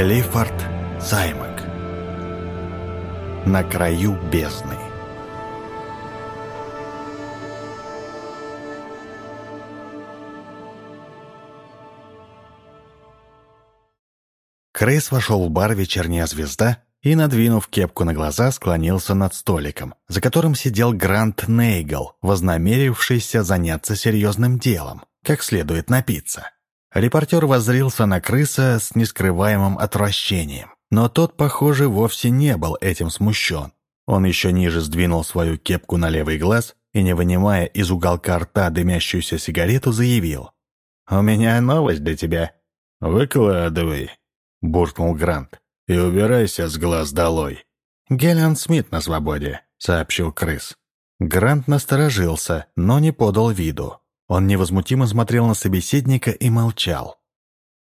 Клиффорд Саймак На краю бездны Крейс вошел в бар «Вечерняя звезда» и, надвинув кепку на глаза, склонился над столиком, за которым сидел Грант Нейгл, вознамерившийся заняться серьезным делом, как следует напиться. Репортер воззрился на крыса с нескрываемым отвращением, но тот, похоже, вовсе не был этим смущен. Он еще ниже сдвинул свою кепку на левый глаз и, не вынимая из уголка рта дымящуюся сигарету, заявил. «У меня новость для тебя». «Выкладывай», — буркнул Грант, — «и убирайся с глаз долой». «Гелиан Смит на свободе», — сообщил крыс. Грант насторожился, но не подал виду. Он невозмутимо смотрел на собеседника и молчал.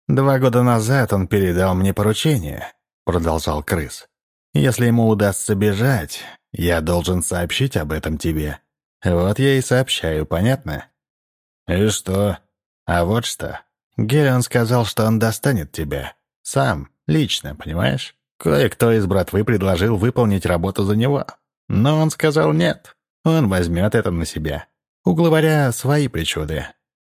«Два года назад он передал мне поручение», — продолжал крыс. «Если ему удастся бежать, я должен сообщить об этом тебе. Вот я и сообщаю, понятно?» «И что?» «А вот что. Гелион сказал, что он достанет тебя. Сам, лично, понимаешь? Кое-кто из братвы предложил выполнить работу за него. Но он сказал нет. Он возьмет это на себя. У главаря свои причуды.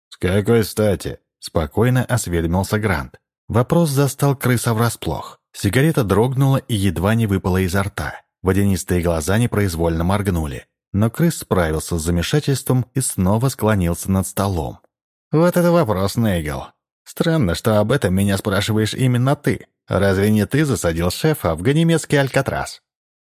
«С какой стати?» — спокойно осведомился Грант. Вопрос застал крыса врасплох. Сигарета дрогнула и едва не выпала изо рта. Водянистые глаза непроизвольно моргнули. Но крыс справился с замешательством и снова склонился над столом. «Вот это вопрос, Нейгл. Странно, что об этом меня спрашиваешь именно ты. Разве не ты засадил шефа в ганимедский Алькатрас?»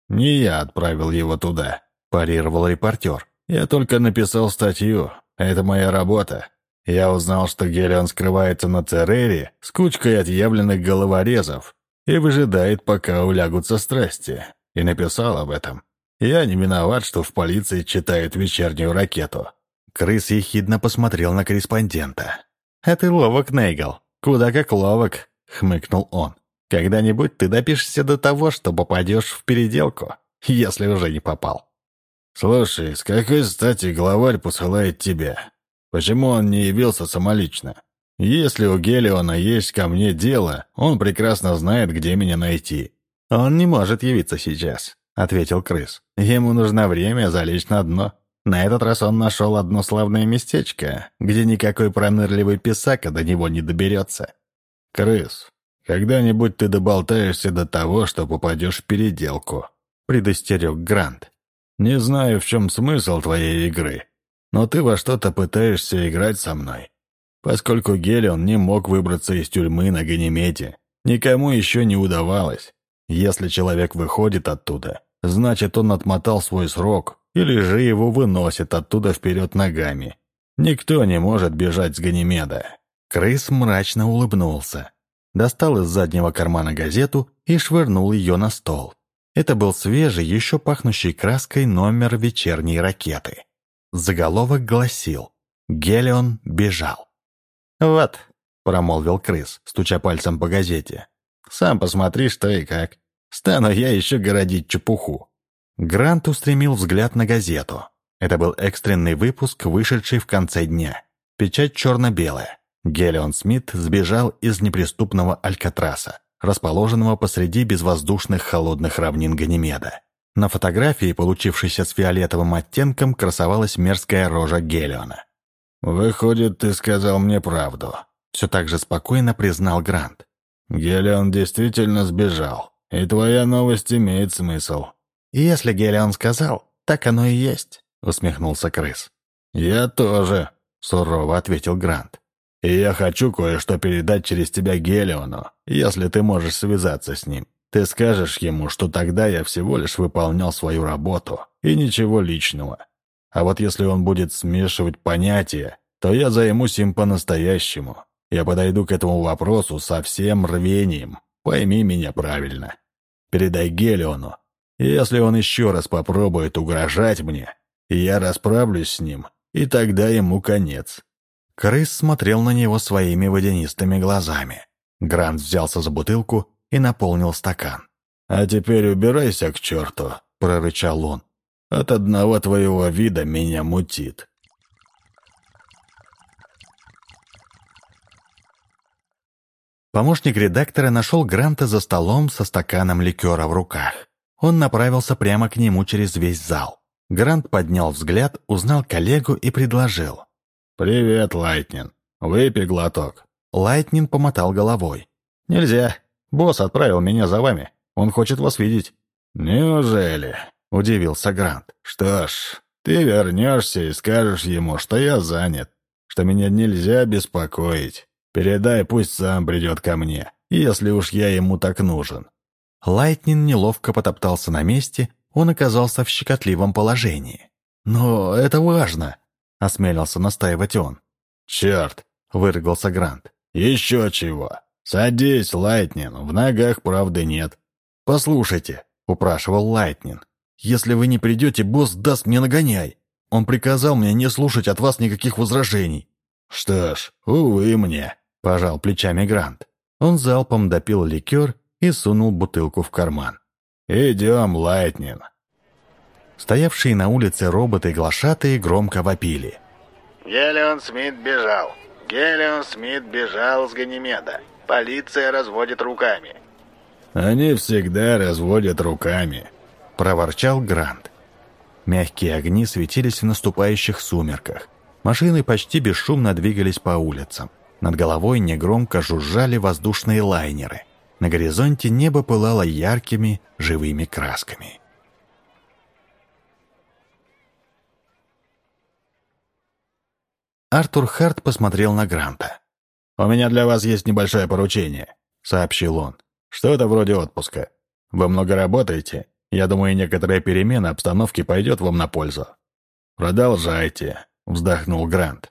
«Не я отправил его туда», — парировал репортер. Я только написал статью. Это моя работа. Я узнал, что Гелион скрывается на Церере с кучкой отъявленных головорезов и выжидает, пока улягутся страсти. И написал об этом. Я не виноват, что в полиции читают вечернюю ракету. Крыс ехидно посмотрел на корреспондента. «А ты ловок, Нейгл. Куда как ловок», — хмыкнул он. «Когда-нибудь ты допишешься до того, что попадешь в переделку, если уже не попал». «Слушай, с какой стати главарь посылает тебя? Почему он не явился самолично? Если у Гелиона есть ко мне дело, он прекрасно знает, где меня найти». «Он не может явиться сейчас», — ответил крыс. «Ему нужно время залечь на дно. На этот раз он нашел одно славное местечко, где никакой пронырливый писака до него не доберется». «Крыс, когда-нибудь ты доболтаешься до того, что попадешь в переделку», — предостерег Грант. Не знаю, в чем смысл твоей игры, но ты во что-то пытаешься играть со мной. Поскольку Гелион не мог выбраться из тюрьмы на Ганимеде, никому еще не удавалось. Если человек выходит оттуда, значит, он отмотал свой срок, или же его выносит оттуда вперед ногами. Никто не может бежать с Ганимеда. Крыс мрачно улыбнулся, достал из заднего кармана газету и швырнул ее на стол. Это был свежий, еще пахнущий краской номер вечерней ракеты. Заголовок гласил «Гелион бежал». «Вот», — промолвил крыс, стуча пальцем по газете. «Сам посмотри, что и как. Стану я еще городить чепуху». Грант устремил взгляд на газету. Это был экстренный выпуск, вышедший в конце дня. Печать черно-белая. Гелион Смит сбежал из неприступного Алькатраса расположенного посреди безвоздушных холодных равнин Ганимеда. На фотографии, получившейся с фиолетовым оттенком, красовалась мерзкая рожа Гелиона. «Выходит, ты сказал мне правду», — все так же спокойно признал Грант. «Гелион действительно сбежал, и твоя новость имеет смысл». «Если Гелион сказал, так оно и есть», — усмехнулся крыс. «Я тоже», — сурово ответил Грант. И я хочу кое-что передать через тебя Гелиону, если ты можешь связаться с ним. Ты скажешь ему, что тогда я всего лишь выполнял свою работу, и ничего личного. А вот если он будет смешивать понятия, то я займусь им по-настоящему. Я подойду к этому вопросу со всем рвением. Пойми меня правильно. Передай Гелиону. Если он еще раз попробует угрожать мне, я расправлюсь с ним, и тогда ему конец. Крыс смотрел на него своими водянистыми глазами. Грант взялся за бутылку и наполнил стакан. «А теперь убирайся к черту», — прорычал он. «От одного твоего вида меня мутит». Помощник редактора нашел Гранта за столом со стаканом ликера в руках. Он направился прямо к нему через весь зал. Грант поднял взгляд, узнал коллегу и предложил. «Привет, Лайтнин. Выпей глоток». Лайтнин помотал головой. «Нельзя. Босс отправил меня за вами. Он хочет вас видеть». «Неужели?» — удивился Грант. «Что ж, ты вернешься и скажешь ему, что я занят, что меня нельзя беспокоить. Передай, пусть сам придет ко мне, если уж я ему так нужен». Лайтнин неловко потоптался на месте, он оказался в щекотливом положении. «Но это важно», — осмелился настаивать он. «Черт!» — выругался Грант. «Еще чего! Садись, Лайтнин, в ногах правды нет». «Послушайте», — упрашивал Лайтнин, «если вы не придете, босс даст мне нагоняй. Он приказал мне не слушать от вас никаких возражений». «Что ж, увы мне», — пожал плечами Грант. Он залпом допил ликер и сунул бутылку в карман. «Идем, Лайтнин». Стоявшие на улице роботы-глашатые громко вопили. «Гелион Смит бежал. Гелион Смит бежал с Ганимеда. Полиция разводит руками». «Они всегда разводят руками», — проворчал Грант. Мягкие огни светились в наступающих сумерках. Машины почти бесшумно двигались по улицам. Над головой негромко жужжали воздушные лайнеры. На горизонте небо пылало яркими, живыми красками. Артур Харт посмотрел на Гранта. «У меня для вас есть небольшое поручение», — сообщил он. «Что-то вроде отпуска. Вы много работаете. Я думаю, некоторая перемена обстановки пойдет вам на пользу». «Продолжайте», — вздохнул Грант.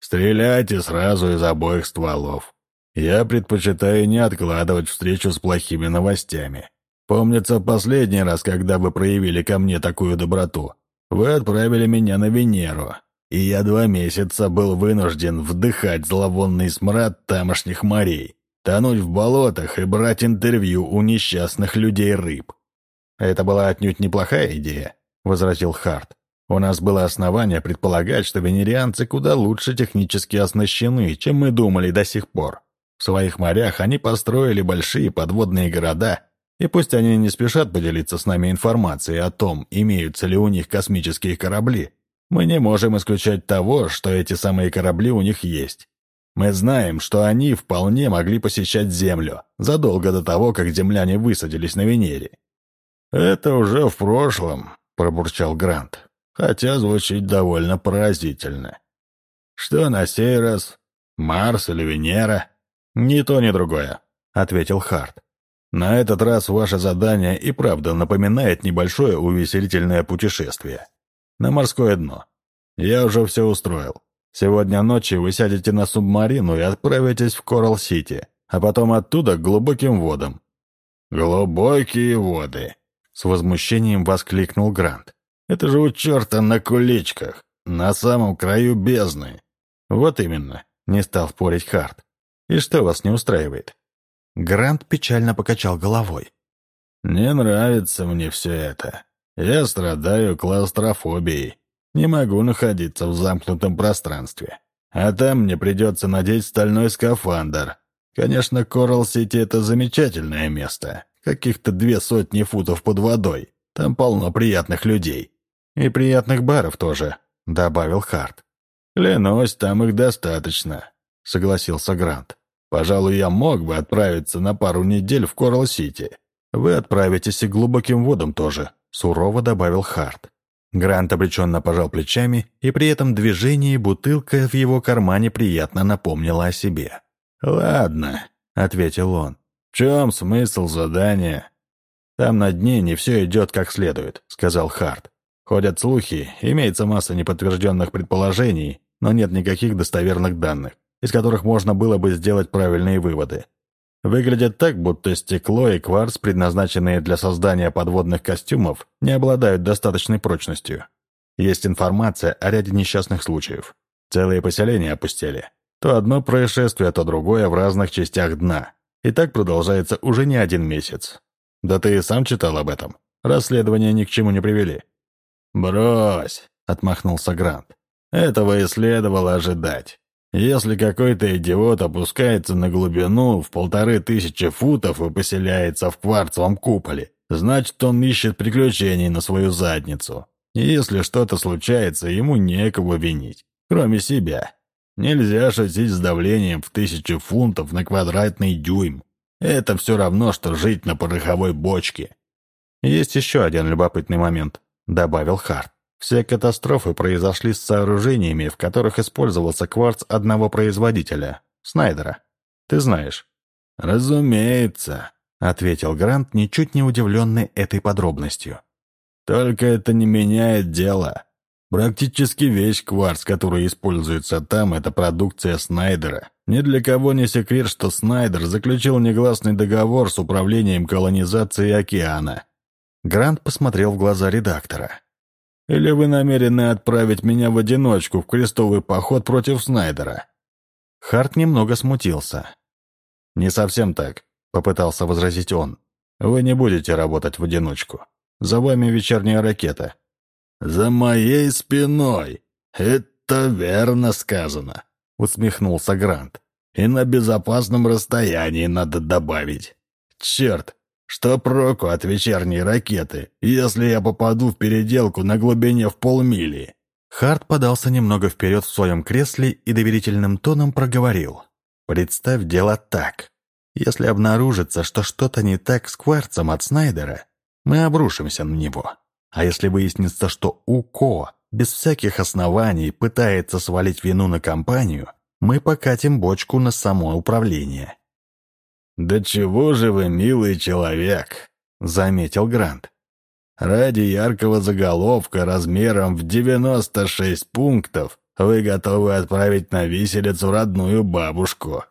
«Стреляйте сразу из обоих стволов. Я предпочитаю не откладывать встречу с плохими новостями. Помнится, последний раз, когда вы проявили ко мне такую доброту, вы отправили меня на Венеру, и я два месяца был вынужден вдыхать зловонный смрад тамошних морей, тонуть в болотах и брать интервью у несчастных людей-рыб. «Это была отнюдь неплохая идея», — возразил Харт. «У нас было основание предполагать, что венерианцы куда лучше технически оснащены, чем мы думали до сих пор. В своих морях они построили большие подводные города, и пусть они не спешат поделиться с нами информацией о том, имеются ли у них космические корабли, мы не можем исключать того, что эти самые корабли у них есть. Мы знаем, что они вполне могли посещать Землю, задолго до того, как земляне высадились на Венере. «Это уже в прошлом», — пробурчал Грант, хотя звучит довольно поразительно. «Что на сей раз? Марс или Венера?» «Ни то, ни другое», — ответил Харт. «На этот раз ваше задание и правда напоминает небольшое увеселительное путешествие. На морское дно. Я уже все устроил. Сегодня ночью вы сядете на субмарину и отправитесь в Коралл-Сити, а потом оттуда к глубоким водам». «Глубокие воды», — с возмущением воскликнул Грант. «Это же у черта на куличках, на самом краю бездны». «Вот именно», — не стал спорить Харт. И что вас не устраивает?» Грант печально покачал головой. «Не нравится мне все это. Я страдаю клаустрофобией. Не могу находиться в замкнутом пространстве. А там мне придется надеть стальной скафандр. Конечно, Коралл-Сити — это замечательное место. Каких-то две сотни футов под водой. Там полно приятных людей. И приятных баров тоже», — добавил Харт. «Клянусь, там их достаточно», — согласился Грант. Пожалуй, я мог бы отправиться на пару недель в Коралл-Сити. Вы отправитесь и глубоким водам тоже», — сурово добавил Харт. Грант обреченно пожал плечами, и при этом движении бутылка в его кармане приятно напомнила о себе. «Ладно», — ответил он. «В чем смысл задания?» «Там на дне не все идет как следует», — сказал Харт. «Ходят слухи, имеется масса неподтвержденных предположений, но нет никаких достоверных данных из которых можно было бы сделать правильные выводы. Выглядит так, будто стекло и кварц, предназначенные для создания подводных костюмов, не обладают достаточной прочностью. Есть информация о ряде несчастных случаев. Целые поселения опустели. То одно происшествие, то другое в разных частях дна. И так продолжается уже не один месяц. Да ты и сам читал об этом. Расследования ни к чему не привели. «Брось», — отмахнулся Грант. «Этого и следовало ожидать. Если какой-то идиот опускается на глубину в полторы тысячи футов и поселяется в кварцевом куполе, значит, он ищет приключений на свою задницу. И если что-то случается, ему некого винить, кроме себя. Нельзя шутить с давлением в тысячу фунтов на квадратный дюйм. Это все равно, что жить на пороховой бочке. «Есть еще один любопытный момент», — добавил Харт. «Все катастрофы произошли с сооружениями, в которых использовался кварц одного производителя — Снайдера. Ты знаешь?» «Разумеется», — ответил Грант, ничуть не удивленный этой подробностью. «Только это не меняет дело. Практически весь кварц, который используется там, это продукция Снайдера. Ни для кого не секрет, что Снайдер заключил негласный договор с управлением колонизации океана. Грант посмотрел в глаза редактора. «Или вы намерены отправить меня в одиночку в крестовый поход против Снайдера?» Харт немного смутился. «Не совсем так», — попытался возразить он. «Вы не будете работать в одиночку. За вами вечерняя ракета». «За моей спиной! Это верно сказано», — усмехнулся Грант. «И на безопасном расстоянии надо добавить. Черт, что проку от вечерней ракеты, если я попаду в переделку на глубине в полмили?» Харт подался немного вперед в своем кресле и доверительным тоном проговорил. «Представь дело так. Если обнаружится, что что-то не так с кварцем от Снайдера, мы обрушимся на него. А если выяснится, что УКО без всяких оснований пытается свалить вину на компанию, мы покатим бочку на само управление. «Да чего же вы, милый человек!» — заметил Грант. «Ради яркого заголовка размером в 96 пунктов вы готовы отправить на виселицу родную бабушку».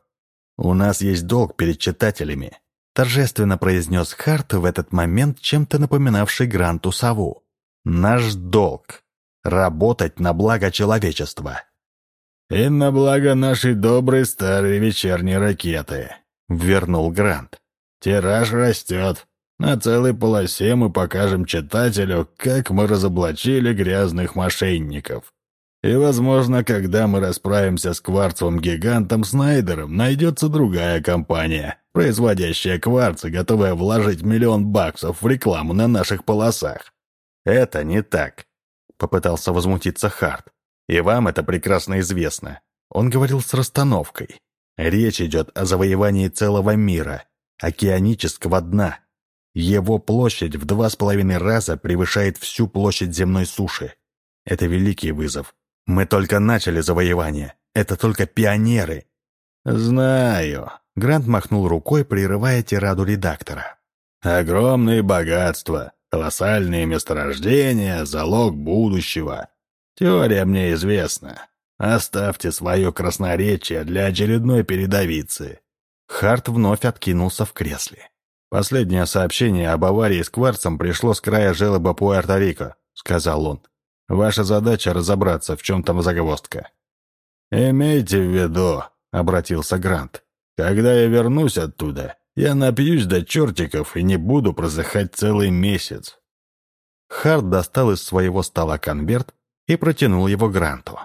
«У нас есть долг перед читателями», — торжественно произнес Харт в этот момент, чем-то напоминавший Гранту сову. «Наш долг — работать на благо человечества». «И на благо нашей доброй старой вечерней ракеты», — вернул Грант. «Тираж растет. На целой полосе мы покажем читателю, как мы разоблачили грязных мошенников. И, возможно, когда мы расправимся с кварцевым гигантом Снайдером, найдется другая компания, производящая кварцы, готовая вложить миллион баксов в рекламу на наших полосах». «Это не так», — попытался возмутиться Харт. «И вам это прекрасно известно». Он говорил с расстановкой. Речь идет о завоевании целого мира, океанического дна. Его площадь в два с половиной раза превышает всю площадь земной суши. Это великий вызов. Мы только начали завоевание. Это только пионеры. Знаю. Грант махнул рукой, прерывая тираду редактора. Огромные богатства, колоссальные месторождения, залог будущего. Теория мне известна. Оставьте свое красноречие для очередной передовицы». Харт вновь откинулся в кресле. «Последнее сообщение об аварии с кварцем пришло с края желоба Пуэрто-Рико», — сказал он. «Ваша задача — разобраться, в чем там загвоздка». «Имейте в виду», — обратился Грант, «когда я вернусь оттуда, я напьюсь до чертиков и не буду просыхать целый месяц». Харт достал из своего стола конверт и протянул его Гранту.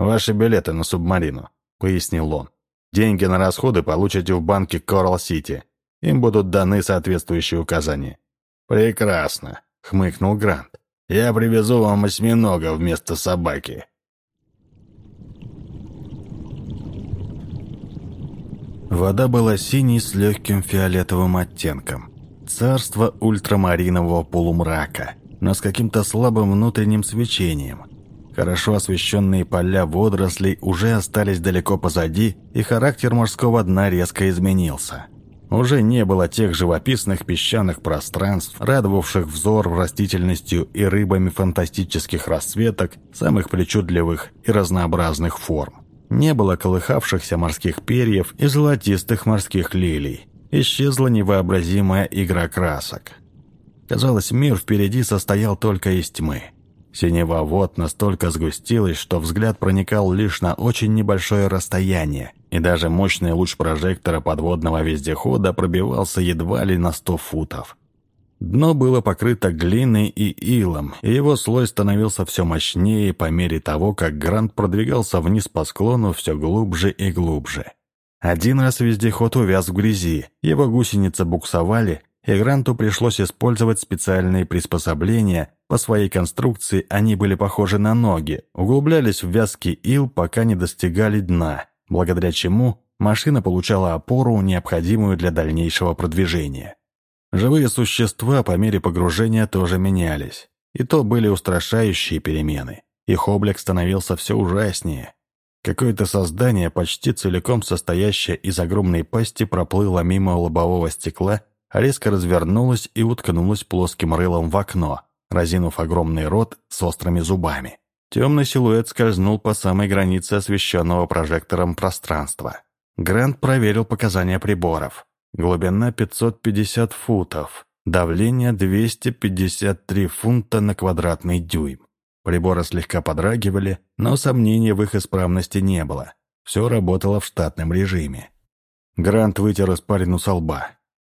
«Ваши билеты на субмарину», — пояснил он. «Деньги на расходы получите в банке Коралл-Сити. Им будут даны соответствующие указания». «Прекрасно», — хмыкнул Грант. «Я привезу вам осьминога вместо собаки». Вода была синей с легким фиолетовым оттенком. Царство ультрамаринового полумрака, но с каким-то слабым внутренним свечением, Хорошо освещенные поля водорослей уже остались далеко позади, и характер морского дна резко изменился. Уже не было тех живописных песчаных пространств, радовавших взор растительностью и рыбами фантастических расцветок, самых причудливых и разнообразных форм. Не было колыхавшихся морских перьев и золотистых морских лилий. Исчезла невообразимая игра красок. Казалось, мир впереди состоял только из тьмы. Синева вод настолько сгустилась, что взгляд проникал лишь на очень небольшое расстояние, и даже мощный луч прожектора подводного вездехода пробивался едва ли на сто футов. Дно было покрыто глиной и илом, и его слой становился все мощнее по мере того, как Грант продвигался вниз по склону все глубже и глубже. Один раз вездеход увяз в грязи, его гусеницы буксовали, и Гранту пришлось использовать специальные приспособления. По своей конструкции они были похожи на ноги, углублялись в вязкий ил, пока не достигали дна, благодаря чему машина получала опору, необходимую для дальнейшего продвижения. Живые существа по мере погружения тоже менялись. И то были устрашающие перемены. Их облик становился все ужаснее. Какое-то создание, почти целиком состоящее из огромной пасти, проплыло мимо лобового стекла, резко развернулось и уткнулось плоским рылом в окно, разинув огромный рот с острыми зубами. Темный силуэт скользнул по самой границе освещенного прожектором пространства. Грант проверил показания приборов. Глубина 550 футов. Давление 253 фунта на квадратный дюйм. Приборы слегка подрагивали, но сомнений в их исправности не было. Все работало в штатном режиме. Грант вытер испарину со лба.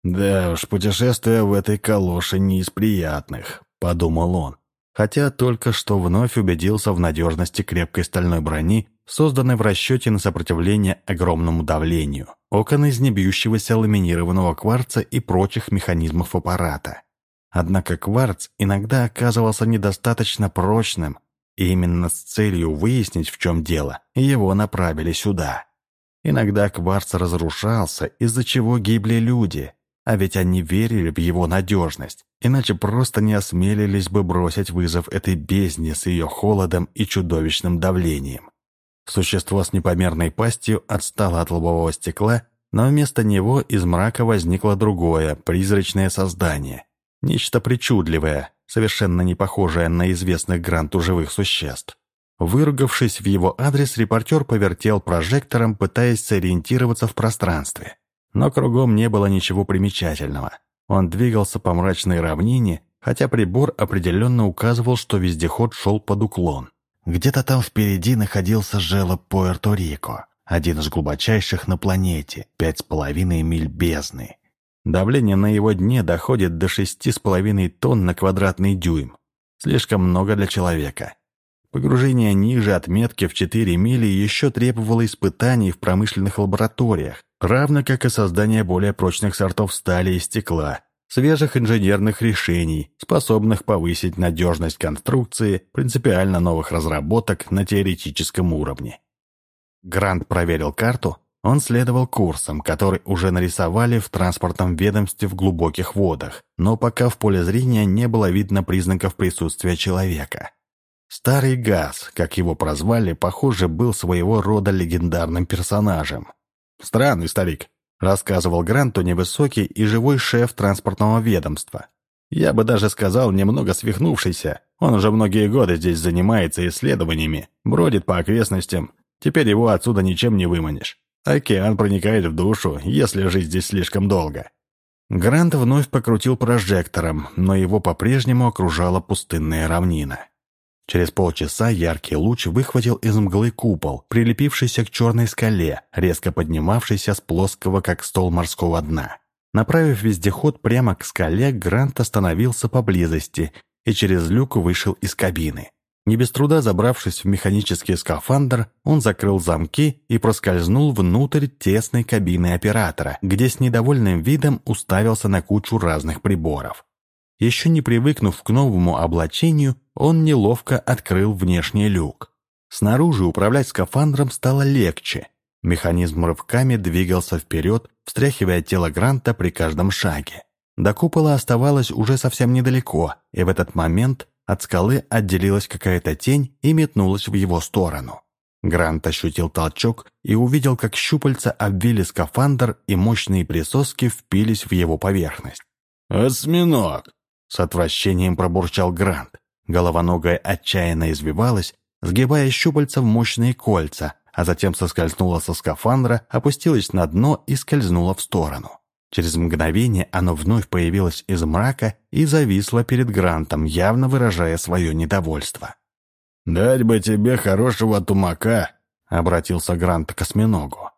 «Да уж, путешествие в этой калоше не из приятных», — подумал он. Хотя только что вновь убедился в надежности крепкой стальной брони созданной в расчете на сопротивление огромному давлению, окон из небьющегося ламинированного кварца и прочих механизмов аппарата. Однако кварц иногда оказывался недостаточно прочным, и именно с целью выяснить, в чем дело, его направили сюда. Иногда кварц разрушался, из-за чего гибли люди, а ведь они верили в его надежность, иначе просто не осмелились бы бросить вызов этой бездне с ее холодом и чудовищным давлением. Существо с непомерной пастью отстало от лобового стекла, но вместо него из мрака возникло другое, призрачное создание. Нечто причудливое, совершенно не похожее на известных гранту живых существ. Выругавшись в его адрес, репортер повертел прожектором, пытаясь сориентироваться в пространстве. Но кругом не было ничего примечательного. Он двигался по мрачной равнине, хотя прибор определенно указывал, что вездеход шел под уклон. Где-то там впереди находился желоб Пуэрто-Рико, один из глубочайших на планете, пять с половиной миль бездны. Давление на его дне доходит до шести с половиной тонн на квадратный дюйм. Слишком много для человека. Погружение ниже отметки в 4 мили еще требовало испытаний в промышленных лабораториях, равно как и создание более прочных сортов стали и стекла, свежих инженерных решений, способных повысить надежность конструкции, принципиально новых разработок на теоретическом уровне. Грант проверил карту, он следовал курсам, который уже нарисовали в транспортном ведомстве в глубоких водах, но пока в поле зрения не было видно признаков присутствия человека. Старый газ, как его прозвали, похоже, был своего рода легендарным персонажем. Странный старик, рассказывал Гранту невысокий и живой шеф транспортного ведомства. Я бы даже сказал, немного свихнувшийся. Он уже многие годы здесь занимается исследованиями, бродит по окрестностям. Теперь его отсюда ничем не выманишь. Океан проникает в душу, если жить здесь слишком долго. Грант вновь покрутил прожектором, но его по-прежнему окружала пустынная равнина. Через полчаса яркий луч выхватил из мглы купол, прилепившийся к черной скале, резко поднимавшийся с плоского, как стол морского дна. Направив вездеход прямо к скале, Грант остановился поблизости и через люк вышел из кабины. Не без труда забравшись в механический скафандр, он закрыл замки и проскользнул внутрь тесной кабины оператора, где с недовольным видом уставился на кучу разных приборов. Еще не привыкнув к новому облачению, он неловко открыл внешний люк. Снаружи управлять скафандром стало легче. Механизм рывками двигался вперед, встряхивая тело Гранта при каждом шаге. До купола оставалось уже совсем недалеко, и в этот момент от скалы отделилась какая-то тень и метнулась в его сторону. Грант ощутил толчок и увидел, как щупальца обвили скафандр и мощные присоски впились в его поверхность. «Осьминог!» С отвращением пробурчал Грант. Головоногая отчаянно извивалась, сгибая щупальца в мощные кольца, а затем соскользнула со скафандра, опустилась на дно и скользнула в сторону. Через мгновение оно вновь появилось из мрака и зависло перед Грантом, явно выражая свое недовольство. «Дать бы тебе хорошего тумака», — обратился Грант к осьминогу.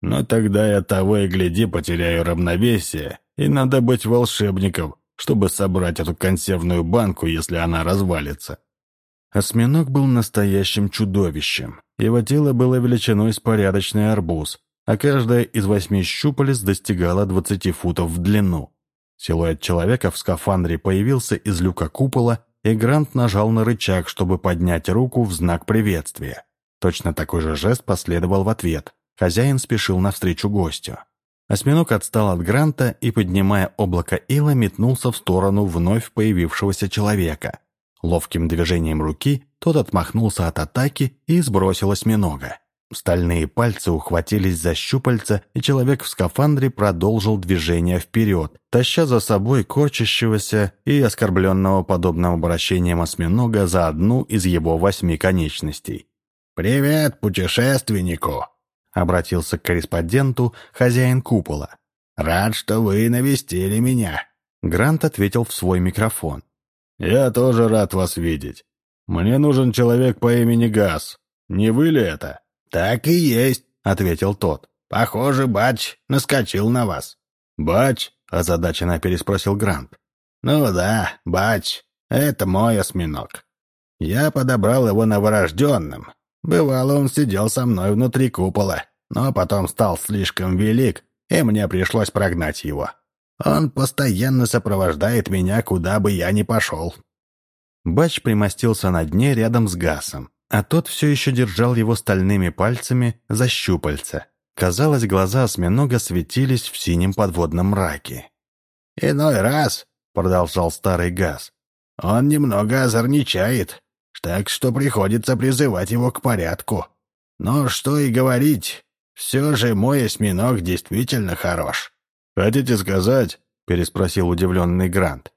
«Но тогда я того и гляди потеряю равновесие, и надо быть волшебником, чтобы собрать эту консервную банку, если она развалится. Осьминог был настоящим чудовищем. Его тело было величиной с порядочный арбуз, а каждая из восьми щупалец достигала 20 футов в длину. Силуэт человека в скафандре появился из люка купола, и Грант нажал на рычаг, чтобы поднять руку в знак приветствия. Точно такой же жест последовал в ответ. Хозяин спешил навстречу гостю. Осьминог отстал от Гранта и, поднимая облако ила, метнулся в сторону вновь появившегося человека. Ловким движением руки тот отмахнулся от атаки и сбросил осьминога. Стальные пальцы ухватились за щупальца, и человек в скафандре продолжил движение вперед, таща за собой корчащегося и оскорбленного подобным обращением осьминога за одну из его восьми конечностей. «Привет, путешественнику!» — обратился к корреспонденту хозяин купола. «Рад, что вы навестили меня!» Грант ответил в свой микрофон. «Я тоже рад вас видеть. Мне нужен человек по имени Газ. Не вы ли это?» «Так и есть», — ответил тот. «Похоже, Бач наскочил на вас». «Бач?» — озадаченно переспросил Грант. «Ну да, Бач. Это мой осьминог. Я подобрал его новорожденным. Бывало, он сидел со мной внутри купола, но потом стал слишком велик, и мне пришлось прогнать его. Он постоянно сопровождает меня, куда бы я ни пошел». Бач примостился на дне рядом с Гасом а тот все еще держал его стальными пальцами за щупальца. Казалось, глаза осьминога светились в синем подводном мраке. «Иной раз», — продолжал старый газ, — «он немного озорничает, так что приходится призывать его к порядку. Но что и говорить, все же мой осьминог действительно хорош». «Хотите сказать?» — переспросил удивленный Грант.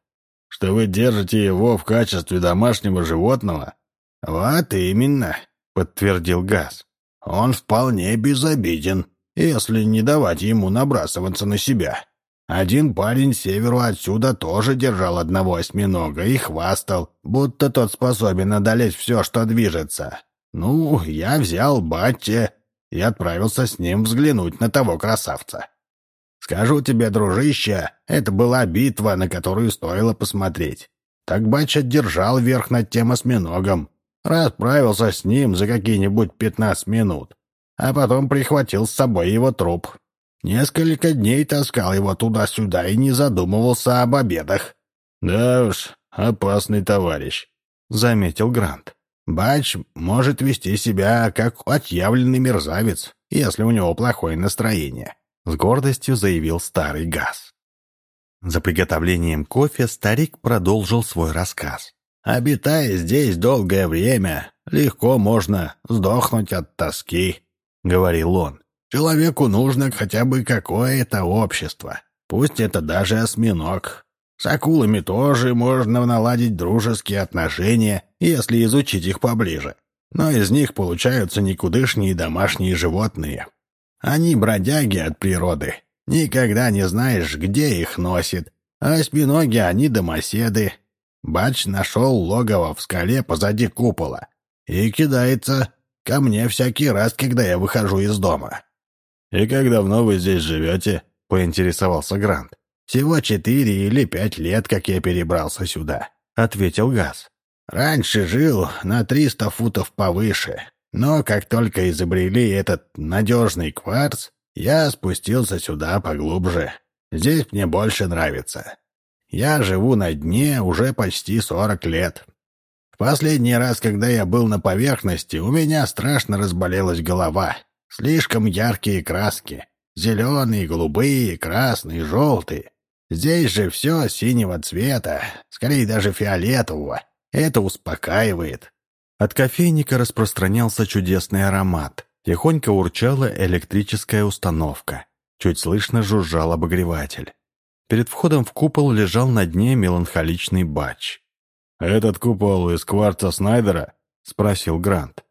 «Что вы держите его в качестве домашнего животного?» «Вот именно», — подтвердил Газ. «Он вполне безобиден, если не давать ему набрасываться на себя. Один парень северу отсюда тоже держал одного осьминога и хвастал, будто тот способен одолеть все, что движется. Ну, я взял Батте и отправился с ним взглянуть на того красавца. Скажу тебе, дружище, это была битва, на которую стоило посмотреть. Так Батч одержал верх над тем осьминогом, Расправился с ним за какие-нибудь пятнадцать минут, а потом прихватил с собой его труп. Несколько дней таскал его туда-сюда и не задумывался об обедах. «Да уж, опасный товарищ», — заметил Грант. «Бач может вести себя как отъявленный мерзавец, если у него плохое настроение», — с гордостью заявил старый газ. За приготовлением кофе старик продолжил свой рассказ. Обитая здесь долгое время, легко можно сдохнуть от тоски», — говорил он. «Человеку нужно хотя бы какое-то общество, пусть это даже осьминог. С акулами тоже можно наладить дружеские отношения, если изучить их поближе. Но из них получаются никудышние домашние животные. Они бродяги от природы, никогда не знаешь, где их носит, а осьминоги они домоседы, Бач нашел логово в скале позади купола и кидается ко мне всякий раз, когда я выхожу из дома. «И как давно вы здесь живете?» — поинтересовался Грант. «Всего четыре или пять лет, как я перебрался сюда», — ответил Газ. «Раньше жил на триста футов повыше, но как только изобрели этот надежный кварц, я спустился сюда поглубже. Здесь мне больше нравится. Я живу на дне уже почти сорок лет. В последний раз, когда я был на поверхности, у меня страшно разболелась голова. Слишком яркие краски. Зеленые, голубые, красные, желтые. Здесь же все синего цвета, скорее даже фиолетового. Это успокаивает. От кофейника распространялся чудесный аромат. Тихонько урчала электрическая установка. Чуть слышно жужжал обогреватель. Перед входом в купол лежал на дне меланхоличный бач. «Этот купол из кварца Снайдера?» — спросил Грант.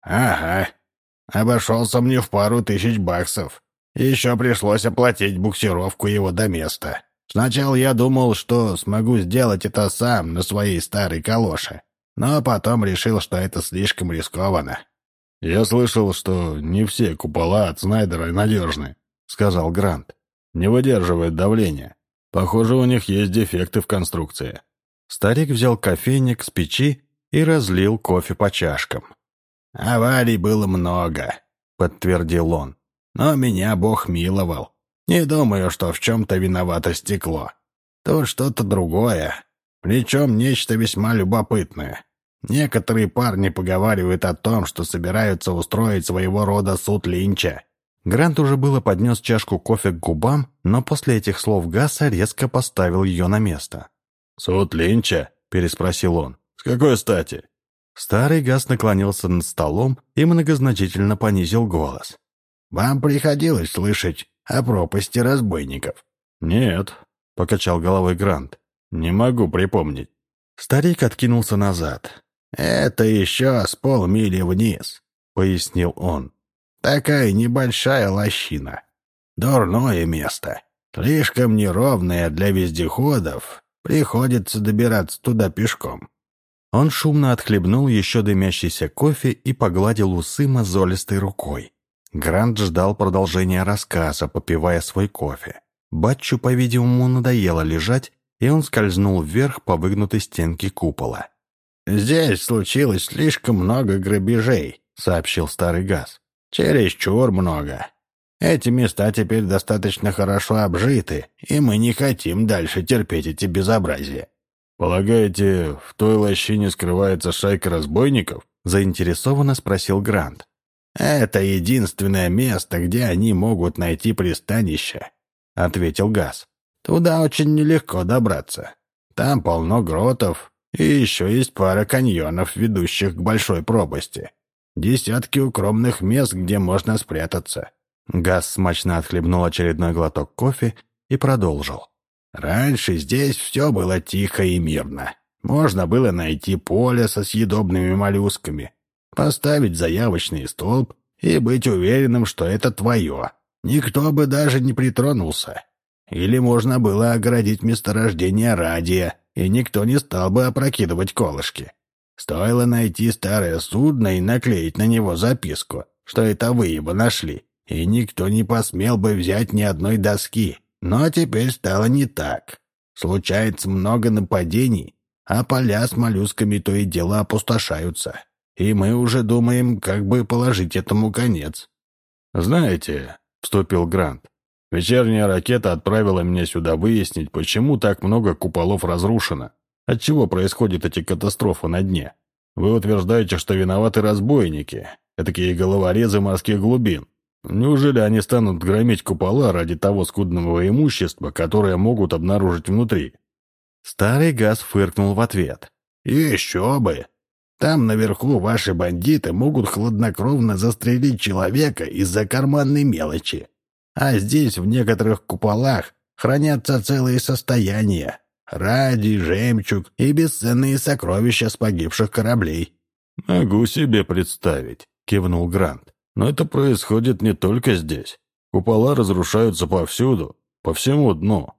«Ага. Обошелся мне в пару тысяч баксов. Еще пришлось оплатить буксировку его до места. Сначала я думал, что смогу сделать это сам на своей старой калоше, но потом решил, что это слишком рискованно». «Я слышал, что не все купола от Снайдера надежны», — сказал Грант. «Не выдерживает давления. Похоже, у них есть дефекты в конструкции». Старик взял кофейник с печи и разлил кофе по чашкам. «Аварий было много», — подтвердил он. «Но меня Бог миловал. Не думаю, что в чем-то виновато стекло. Тут что-то другое. Причем нечто весьма любопытное. Некоторые парни поговаривают о том, что собираются устроить своего рода суд Линча. Грант уже было поднес чашку кофе к губам, но после этих слов Гасса резко поставил ее на место. «Суд Линча?» – переспросил он. «С какой стати?» Старый Гас наклонился над столом и многозначительно понизил голос. «Вам приходилось слышать о пропасти разбойников?» «Нет», — покачал головой Грант. «Не могу припомнить». Старик откинулся назад. «Это еще с полмили вниз», — пояснил он. «Такая небольшая лощина. Дурное место. Слишком неровное для вездеходов. Приходится добираться туда пешком». Он шумно отхлебнул еще дымящийся кофе и погладил усы мозолистой рукой. Грант ждал продолжения рассказа, попивая свой кофе. Батчу, по-видимому, надоело лежать, и он скользнул вверх по выгнутой стенке купола. «Здесь случилось слишком много грабежей», — сообщил старый газ. «Чересчур много. Эти места теперь достаточно хорошо обжиты, и мы не хотим дальше терпеть эти безобразия». «Полагаете, в той лощине скрывается шайка разбойников?» — заинтересованно спросил Грант. «Это единственное место, где они могут найти пристанище», — ответил Газ. «Туда очень нелегко добраться. Там полно гротов, и еще есть пара каньонов, ведущих к большой пропасти. Десятки укромных мест, где можно спрятаться». Газ смачно отхлебнул очередной глоток кофе и продолжил. «Раньше здесь все было тихо и мирно. Можно было найти поле со съедобными моллюсками, поставить заявочный столб и быть уверенным, что это твое. Никто бы даже не притронулся. Или можно было оградить месторождение радия, и никто не стал бы опрокидывать колышки. Стоило найти старое судно и наклеить на него записку, что это вы его нашли, и никто не посмел бы взять ни одной доски. Но теперь стало не так. Случается много нападений, а поля с моллюсками то и дело опустошаются и мы уже думаем, как бы положить этому конец». «Знаете», — вступил Грант, — «вечерняя ракета отправила меня сюда выяснить, почему так много куполов разрушено, отчего происходят эти катастрофы на дне. Вы утверждаете, что виноваты разбойники, такие головорезы морских глубин. Неужели они станут громить купола ради того скудного имущества, которое могут обнаружить внутри?» Старый газ фыркнул в ответ. «Еще бы! Там наверху ваши бандиты могут хладнокровно застрелить человека из-за карманной мелочи. А здесь, в некоторых куполах, хранятся целые состояния. Ради, жемчуг и бесценные сокровища с погибших кораблей. «Могу себе представить», — кивнул Грант. «Но это происходит не только здесь. Купола разрушаются повсюду, по всему дну».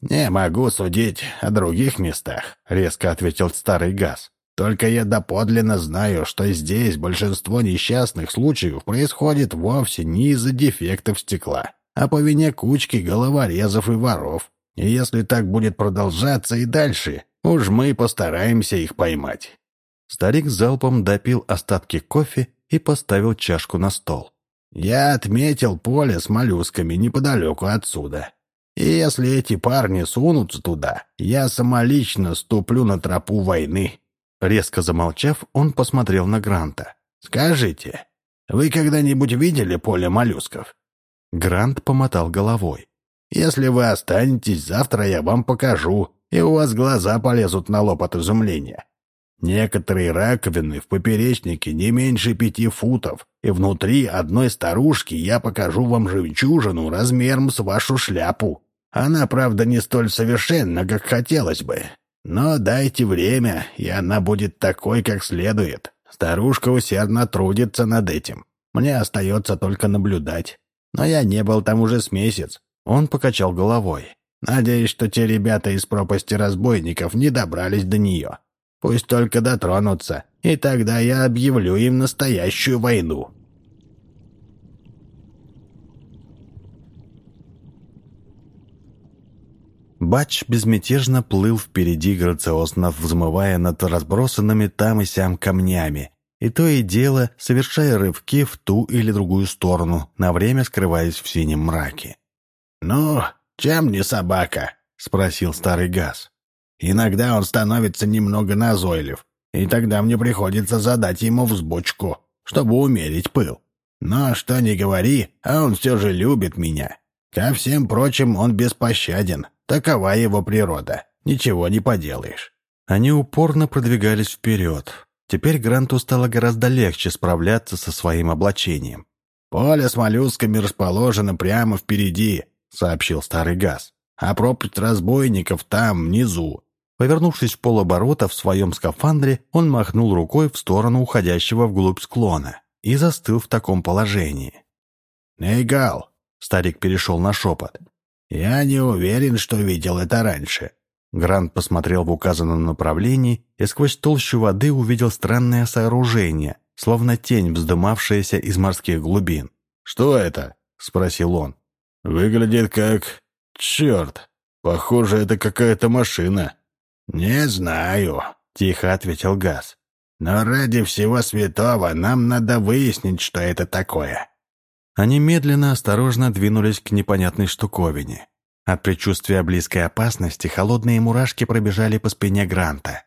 «Не могу судить о других местах», — резко ответил старый газ. Только я доподлинно знаю, что здесь большинство несчастных случаев происходит вовсе не из-за дефектов стекла, а по вине кучки головорезов и воров. И если так будет продолжаться и дальше, уж мы постараемся их поймать». Старик залпом допил остатки кофе и поставил чашку на стол. «Я отметил поле с моллюсками неподалеку отсюда. И если эти парни сунутся туда, я самолично ступлю на тропу войны». Резко замолчав, он посмотрел на Гранта. «Скажите, вы когда-нибудь видели поле моллюсков?» Грант помотал головой. «Если вы останетесь, завтра я вам покажу, и у вас глаза полезут на лоб от изумления. Некоторые раковины в поперечнике не меньше пяти футов, и внутри одной старушки я покажу вам жемчужину размером с вашу шляпу. Она, правда, не столь совершенна, как хотелось бы, но дайте время, и она будет такой, как следует. Старушка усердно трудится над этим. Мне остается только наблюдать. Но я не был там уже с месяц. Он покачал головой. Надеюсь, что те ребята из пропасти разбойников не добрались до нее. Пусть только дотронутся, и тогда я объявлю им настоящую войну. Батч безмятежно плыл впереди грациозно, взмывая над разбросанными там и сям камнями, и то и дело совершая рывки в ту или другую сторону, на время скрываясь в синем мраке. «Ну, чем не собака?» — спросил старый газ. «Иногда он становится немного назойлив, и тогда мне приходится задать ему взбучку, чтобы умерить пыл. Но что ни говори, а он все же любит меня. Ко всем прочим, он беспощаден, такова его природа, ничего не поделаешь». Они упорно продвигались вперед, Теперь Гранту стало гораздо легче справляться со своим облачением. «Поле с моллюсками расположено прямо впереди», — сообщил старый газ. «А пропасть разбойников там, внизу». Повернувшись в полоборота в своем скафандре, он махнул рукой в сторону уходящего вглубь склона и застыл в таком положении. «Нейгал», — старик перешел на шепот, — «я не уверен, что видел это раньше. Грант посмотрел в указанном направлении и сквозь толщу воды увидел странное сооружение, словно тень, вздымавшаяся из морских глубин. «Что это?» — спросил он. «Выглядит как... Черт! Похоже, это какая-то машина». «Не знаю», — тихо ответил Газ. «Но ради всего святого нам надо выяснить, что это такое». Они медленно, осторожно двинулись к непонятной штуковине. От предчувствия близкой опасности холодные мурашки пробежали по спине Гранта.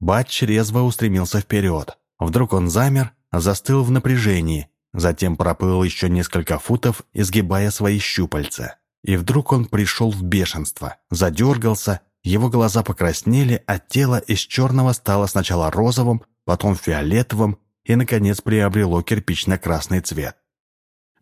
Батч резво устремился вперед. Вдруг он замер, застыл в напряжении, затем проплыл еще несколько футов, изгибая свои щупальца. И вдруг он пришел в бешенство, задергался, его глаза покраснели, а тело из черного стало сначала розовым, потом фиолетовым и, наконец, приобрело кирпично-красный цвет.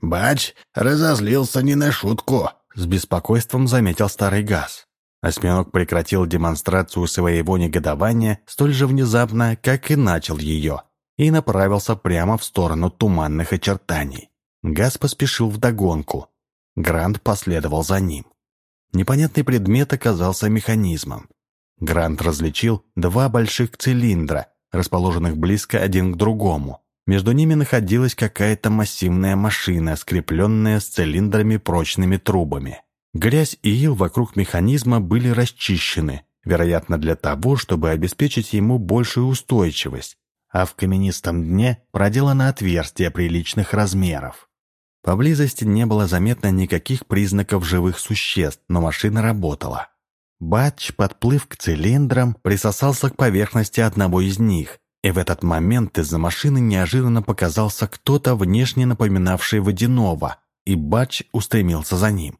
«Бач разозлился не на шутку», с беспокойством заметил старый газ. Осьминог прекратил демонстрацию своего негодования столь же внезапно, как и начал ее, и направился прямо в сторону туманных очертаний. Газ поспешил вдогонку. Грант последовал за ним. Непонятный предмет оказался механизмом. Грант различил два больших цилиндра, расположенных близко один к другому. Между ними находилась какая-то массивная машина, скрепленная с цилиндрами прочными трубами. Грязь и ил вокруг механизма были расчищены, вероятно, для того, чтобы обеспечить ему большую устойчивость, а в каменистом дне проделано отверстие приличных размеров. Поблизости не было заметно никаких признаков живых существ, но машина работала. Батч, подплыв к цилиндрам, присосался к поверхности одного из них, и в этот момент из-за машины неожиданно показался кто-то, внешне напоминавший водяного, и Бач устремился за ним.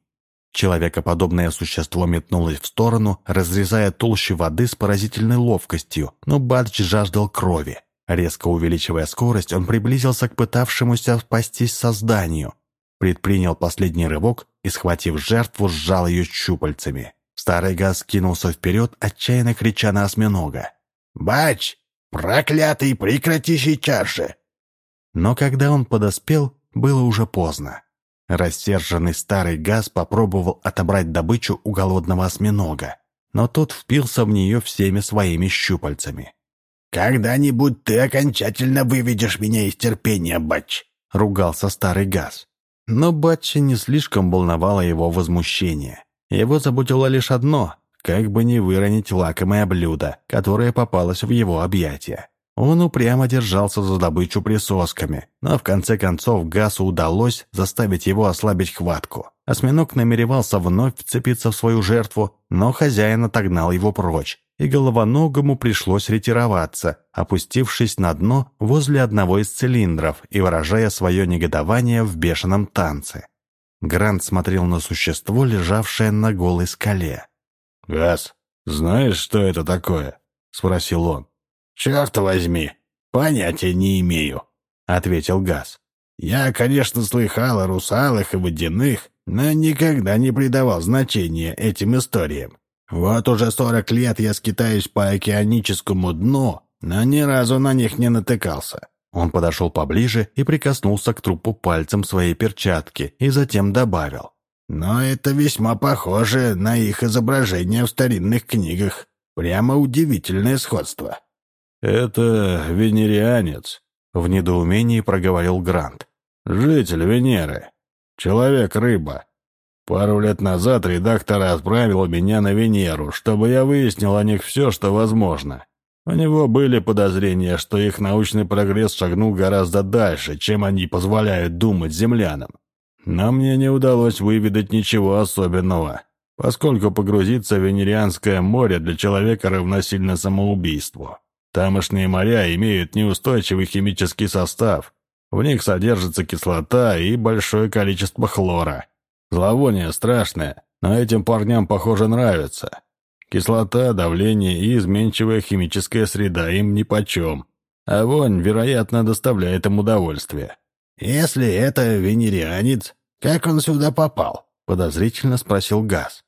Человекоподобное существо метнулось в сторону, разрезая толщу воды с поразительной ловкостью, но Бадж жаждал крови. Резко увеличивая скорость, он приблизился к пытавшемуся спастись созданию, предпринял последний рывок и, схватив жертву, сжал ее щупальцами. Старый газ кинулся вперед, отчаянно крича на осьминога. «Бач, «Проклятый, прекрати сейчас же!» Но когда он подоспел, было уже поздно. Рассерженный старый газ попробовал отобрать добычу у голодного осьминога, но тот впился в нее всеми своими щупальцами. «Когда-нибудь ты окончательно выведешь меня из терпения, Батч!» — ругался старый газ. Но Батча не слишком волновало его возмущение. Его заботило лишь одно как бы не выронить лакомое блюдо, которое попалось в его объятия. Он упрямо держался за добычу присосками, но в конце концов Гасу удалось заставить его ослабить хватку. Осьминог намеревался вновь вцепиться в свою жертву, но хозяин отогнал его прочь, и головоногому пришлось ретироваться, опустившись на дно возле одного из цилиндров и выражая свое негодование в бешеном танце. Грант смотрел на существо, лежавшее на голой скале. «Газ, знаешь, что это такое?» — спросил он. «Черт возьми, понятия не имею», — ответил Газ. «Я, конечно, слыхал о русалах и водяных, но никогда не придавал значения этим историям. Вот уже сорок лет я скитаюсь по океаническому дну, но ни разу на них не натыкался». Он подошел поближе и прикоснулся к трупу пальцем своей перчатки и затем добавил. Но это весьма похоже на их изображения в старинных книгах. Прямо удивительное сходство. «Это венерианец», — в недоумении проговорил Грант. «Житель Венеры. Человек-рыба. Пару лет назад редактор отправил меня на Венеру, чтобы я выяснил о них все, что возможно. У него были подозрения, что их научный прогресс шагнул гораздо дальше, чем они позволяют думать землянам. Но мне не удалось выведать ничего особенного, поскольку погрузиться в Венерианское море для человека равносильно самоубийству. Тамошние моря имеют неустойчивый химический состав. В них содержится кислота и большое количество хлора. Зловоние страшное, но этим парням, похоже, нравится. Кислота, давление и изменчивая химическая среда им нипочем. А вонь, вероятно, доставляет им удовольствие. «Если это венерианец, как он сюда попал?» — подозрительно спросил Газ.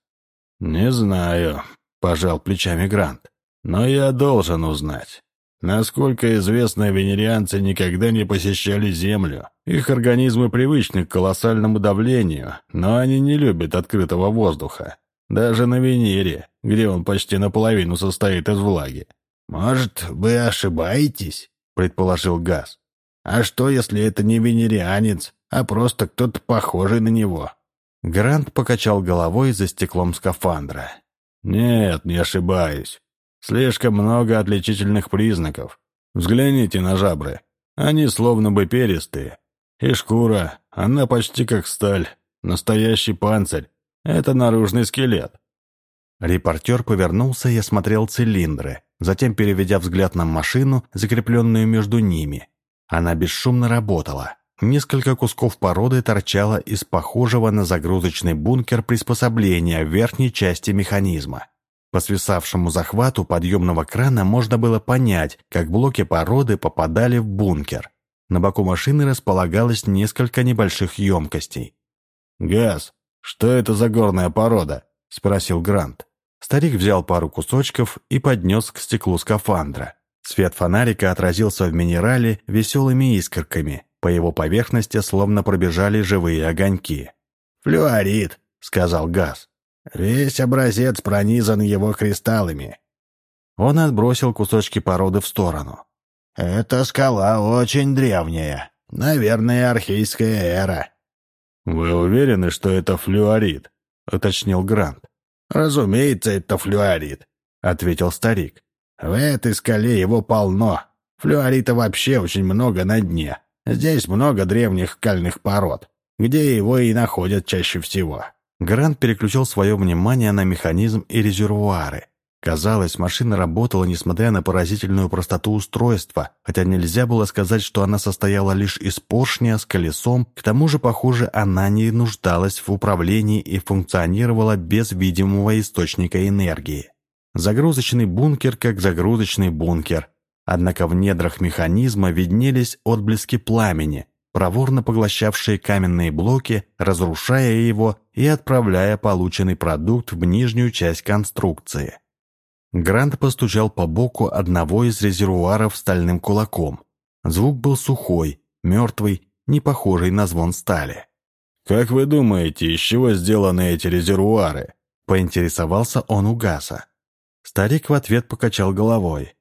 «Не знаю», — пожал плечами Грант. «Но я должен узнать. Насколько известно, венерианцы никогда не посещали Землю. Их организмы привычны к колоссальному давлению, но они не любят открытого воздуха. Даже на Венере, где он почти наполовину состоит из влаги. «Может, вы ошибаетесь?» — предположил Газ. «А что, если это не венерианец, а просто кто-то похожий на него?» Грант покачал головой за стеклом скафандра. «Нет, не ошибаюсь. Слишком много отличительных признаков. Взгляните на жабры. Они словно бы перистые. И шкура, она почти как сталь. Настоящий панцирь. Это наружный скелет. Репортер повернулся и осмотрел цилиндры, затем переведя взгляд на машину, закрепленную между ними. Она бесшумно работала. Несколько кусков породы торчало из похожего на загрузочный бункер приспособления в верхней части механизма. По свисавшему захвату подъемного крана можно было понять, как блоки породы попадали в бункер. На боку машины располагалось несколько небольших емкостей. «Газ, что это за горная порода?» – спросил Грант. Старик взял пару кусочков и поднес к стеклу скафандра. Свет фонарика отразился в минерале веселыми искорками. По его поверхности словно пробежали живые огоньки. «Флюорит», — сказал Газ. Весь образец пронизан его кристаллами. Он отбросил кусочки породы в сторону. «Эта скала очень древняя. Наверное, архейская эра». «Вы уверены, что это флюорит?» — уточнил Грант. «Разумеется, это флюорит», — ответил старик. «В этой скале его полно. Флюорита вообще очень много на дне. Здесь много древних скальных пород, где его и находят чаще всего. Грант переключил свое внимание на механизм и резервуары. Казалось, машина работала, несмотря на поразительную простоту устройства, хотя нельзя было сказать, что она состояла лишь из поршня с колесом, к тому же, похоже, она не нуждалась в управлении и функционировала без видимого источника энергии. Загрузочный бункер как загрузочный бункер. Однако в недрах механизма виднелись отблески пламени, проворно поглощавшие каменные блоки, разрушая его и отправляя полученный продукт в нижнюю часть конструкции. Грант постучал по боку одного из резервуаров стальным кулаком. Звук был сухой, мертвый, не похожий на звон стали. «Как вы думаете, из чего сделаны эти резервуары?» — поинтересовался он у Гаса. Старик в ответ покачал головой.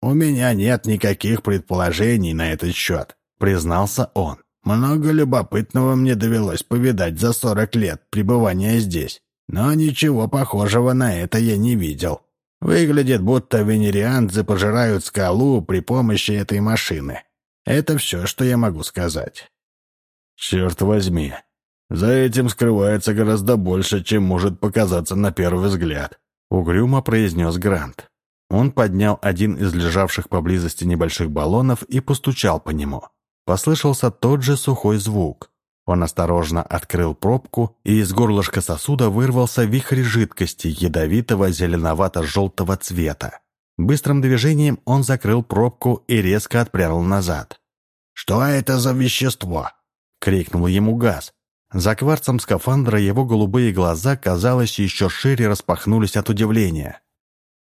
«У меня нет никаких предположений на этот счет признался он. «Много любопытного мне довелось повидать за сорок лет пребывания здесь, но ничего похожего на это я не видел. Выглядит, будто венерианцы пожирают скалу при помощи этой машины. Это все, что я могу сказать». «Черт возьми, за этим скрывается гораздо больше, чем может показаться на первый взгляд», — угрюмо произнес Грант. Он поднял один из лежавших поблизости небольших баллонов и постучал по нему. Послышался тот же сухой звук. Он осторожно открыл пробку, и из горлышка сосуда вырвался вихрь жидкости ядовитого зеленовато-желтого цвета. Быстрым движением он закрыл пробку и резко отпрянул назад. «Что это за вещество?» — крикнул ему газ. За кварцем скафандра его голубые глаза, казалось, еще шире распахнулись от удивления.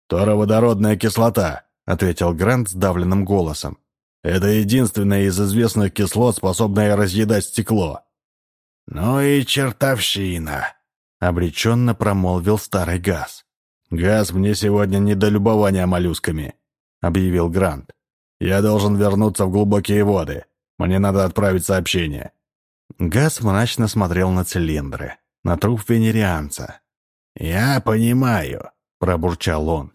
«Тороводородная кислота», — ответил Грант сдавленным голосом. Это единственная из известных кислот, способная разъедать стекло». «Ну и чертовщина», — обреченно промолвил старый газ. «Газ мне сегодня не до любования моллюсками», — объявил Грант. «Я должен вернуться в глубокие воды. Мне надо отправить сообщение». Газ мрачно смотрел на цилиндры. на труп венерианца. «Я понимаю», — пробурчал он.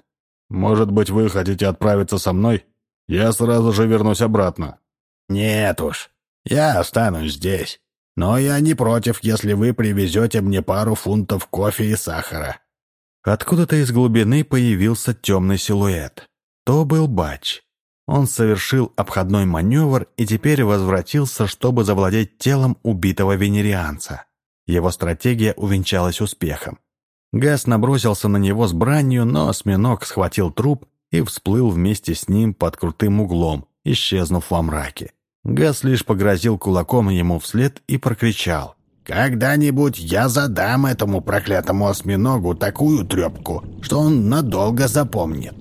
«Может быть, вы хотите отправиться со мной? Я сразу же вернусь обратно». «Нет уж, я останусь здесь. Но я не против, если вы привезете мне пару фунтов кофе и сахара». Откуда-то из глубины появился темный силуэт. То был Бач. Он совершил обходной маневр и теперь возвратился, чтобы завладеть телом убитого венерианца. Его стратегия увенчалась успехом. Газ набросился на него с бранью, но осьминог схватил труп и всплыл вместе с ним под крутым углом, исчезнув во мраке. Газ лишь погрозил кулаком ему вслед и прокричал. «Когда-нибудь я задам этому проклятому осьминогу такую трепку, что он надолго запомнит».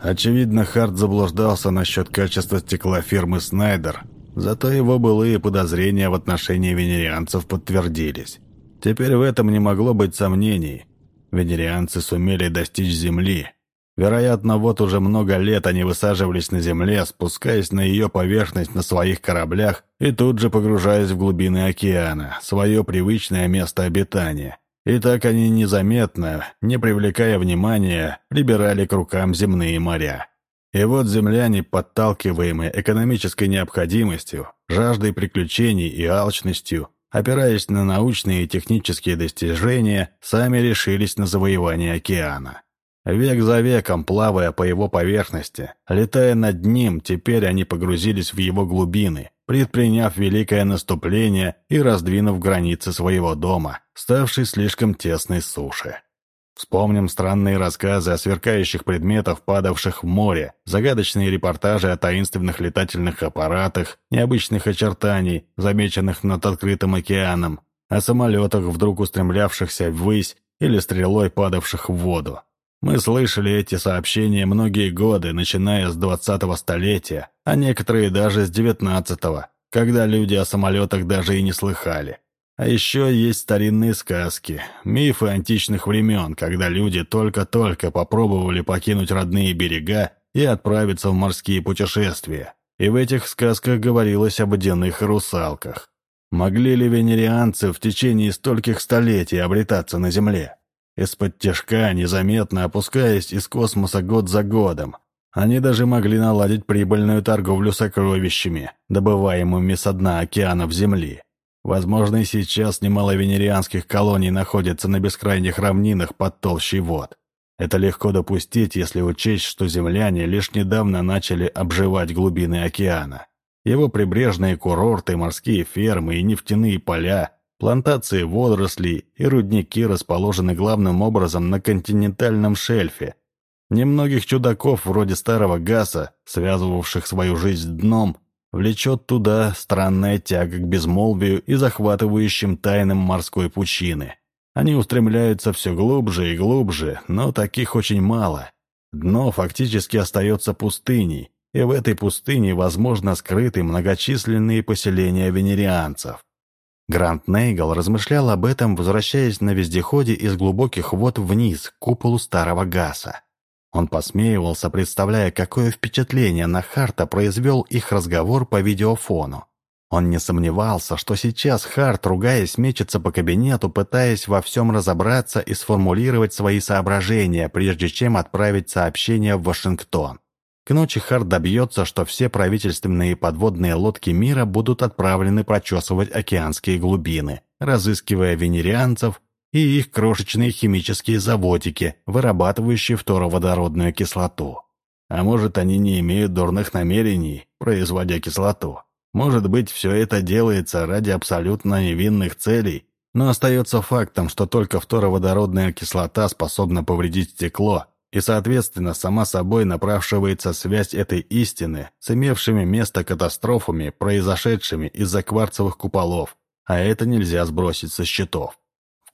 Очевидно, Харт заблуждался насчет качества стекла фирмы «Снайдер», зато его былые подозрения в отношении венерианцев подтвердились. Теперь в этом не могло быть сомнений. Венерианцы сумели достичь Земли. Вероятно, вот уже много лет они высаживались на Земле, спускаясь на ее поверхность на своих кораблях и тут же погружаясь в глубины океана, свое привычное место обитания – и так они незаметно, не привлекая внимания, прибирали к рукам земные моря. И вот земляне, подталкиваемые экономической необходимостью, жаждой приключений и алчностью, опираясь на научные и технические достижения, сами решились на завоевание океана. Век за веком, плавая по его поверхности, летая над ним, теперь они погрузились в его глубины, предприняв великое наступление и раздвинув границы своего дома, ставшей слишком тесной суши. Вспомним странные рассказы о сверкающих предметах, падавших в море, загадочные репортажи о таинственных летательных аппаратах, необычных очертаний, замеченных над открытым океаном, о самолетах, вдруг устремлявшихся ввысь или стрелой падавших в воду. Мы слышали эти сообщения многие годы, начиная с 20-го столетия, а некоторые даже с 19-го, когда люди о самолетах даже и не слыхали. А еще есть старинные сказки, мифы античных времен, когда люди только-только попробовали покинуть родные берега и отправиться в морские путешествия. И в этих сказках говорилось об водяных русалках. Могли ли венерианцы в течение стольких столетий обретаться на Земле? Из-под тяжка, незаметно опускаясь из космоса год за годом. Они даже могли наладить прибыльную торговлю сокровищами, добываемыми со дна океанов Земли. Возможно, и сейчас немало венерианских колоний находятся на бескрайних равнинах под толщей вод. Это легко допустить, если учесть, что земляне лишь недавно начали обживать глубины океана. Его прибрежные курорты, морские фермы и нефтяные поля Плантации водорослей и рудники расположены главным образом на континентальном шельфе. Немногих чудаков вроде старого Гаса, связывавших свою жизнь дном, влечет туда странная тяга к безмолвию и захватывающим тайнам морской пучины. Они устремляются все глубже и глубже, но таких очень мало. Дно фактически остается пустыней, и в этой пустыне, возможно, скрыты многочисленные поселения венерианцев. Грант Нейгл размышлял об этом, возвращаясь на вездеходе из глубоких вод вниз, к куполу старого Гаса. Он посмеивался, представляя, какое впечатление на Харта произвел их разговор по видеофону. Он не сомневался, что сейчас Харт, ругаясь, мечется по кабинету, пытаясь во всем разобраться и сформулировать свои соображения, прежде чем отправить сообщение в Вашингтон. К ночи Харт добьется, что все правительственные подводные лодки мира будут отправлены прочесывать океанские глубины, разыскивая венерианцев и их крошечные химические заводики, вырабатывающие фтороводородную кислоту. А может, они не имеют дурных намерений, производя кислоту. Может быть, все это делается ради абсолютно невинных целей, но остается фактом, что только фтороводородная кислота способна повредить стекло, и, соответственно, сама собой напрашивается связь этой истины с имевшими место катастрофами, произошедшими из-за кварцевых куполов, а это нельзя сбросить со счетов.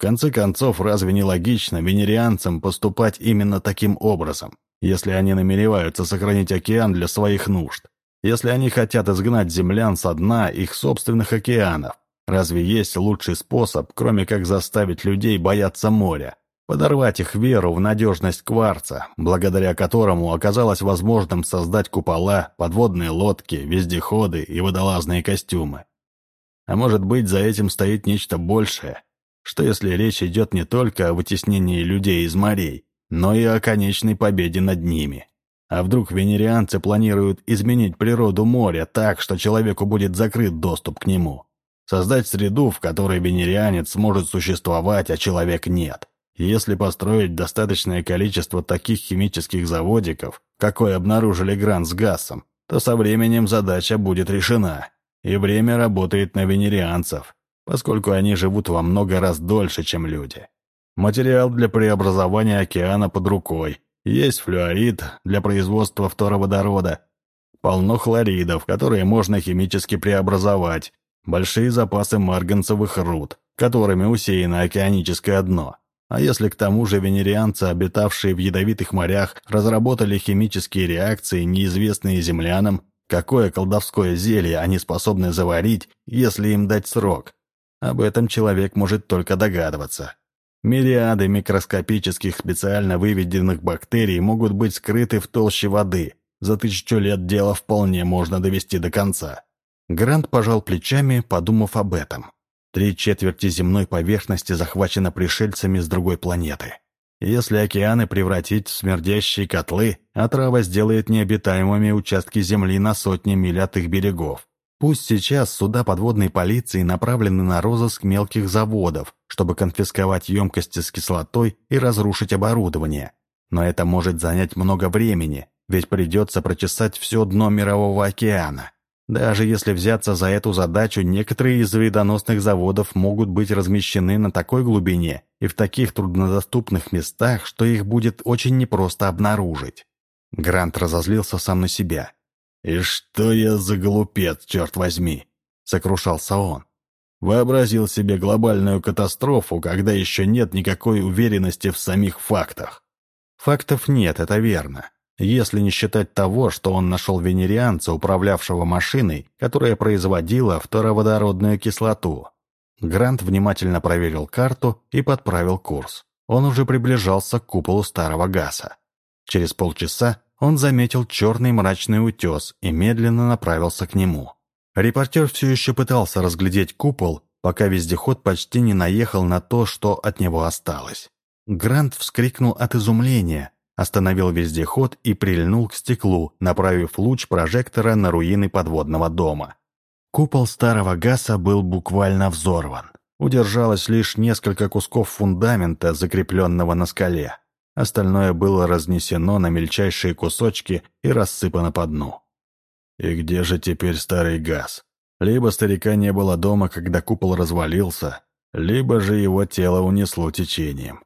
Конце концов, разве не логично венерианцам поступать именно таким образом, если они намереваются сохранить океан для своих нужд? Если они хотят изгнать землян со дна их собственных океанов, разве есть лучший способ, кроме как заставить людей бояться моря? подорвать их веру в надежность кварца, благодаря которому оказалось возможным создать купола, подводные лодки, вездеходы и водолазные костюмы. А может быть, за этим стоит нечто большее, что если речь идет не только о вытеснении людей из морей, но и о конечной победе над ними. А вдруг венерианцы планируют изменить природу моря так, что человеку будет закрыт доступ к нему? Создать среду, в которой венерианец может существовать, а человек нет. Если построить достаточное количество таких химических заводиков, какой обнаружили Грант с Гассом, то со временем задача будет решена. И время работает на венерианцев, поскольку они живут во много раз дольше, чем люди. Материал для преобразования океана под рукой. Есть флюорид для производства второводорода. Полно хлоридов, которые можно химически преобразовать. Большие запасы марганцевых руд, которыми усеяно океаническое дно. А если к тому же венерианцы, обитавшие в ядовитых морях, разработали химические реакции, неизвестные землянам, какое колдовское зелье они способны заварить, если им дать срок? Об этом человек может только догадываться. Мириады микроскопических специально выведенных бактерий могут быть скрыты в толще воды. За тысячу лет дело вполне можно довести до конца. Грант пожал плечами, подумав об этом. Три четверти земной поверхности захвачено пришельцами с другой планеты. Если океаны превратить в смердящие котлы, отрава сделает необитаемыми участки земли на сотни миль от их берегов. Пусть сейчас суда подводной полиции направлены на розыск мелких заводов, чтобы конфисковать емкости с кислотой и разрушить оборудование. Но это может занять много времени, ведь придется прочесать все дно Мирового океана. Даже если взяться за эту задачу, некоторые из вредоносных заводов могут быть размещены на такой глубине и в таких труднодоступных местах, что их будет очень непросто обнаружить. Грант разозлился сам на себя. «И что я за глупец, черт возьми!» — сокрушался он. Вообразил себе глобальную катастрофу, когда еще нет никакой уверенности в самих фактах. Фактов нет, это верно если не считать того, что он нашел венерианца, управлявшего машиной, которая производила фтороводородную кислоту. Грант внимательно проверил карту и подправил курс. Он уже приближался к куполу старого газа. Через полчаса он заметил черный мрачный утес и медленно направился к нему. Репортер все еще пытался разглядеть купол, пока вездеход почти не наехал на то, что от него осталось. Грант вскрикнул от изумления, остановил вездеход и прильнул к стеклу, направив луч прожектора на руины подводного дома. Купол старого газа был буквально взорван. Удержалось лишь несколько кусков фундамента, закрепленного на скале. Остальное было разнесено на мельчайшие кусочки и рассыпано по дну. И где же теперь старый газ? Либо старика не было дома, когда купол развалился, либо же его тело унесло течением.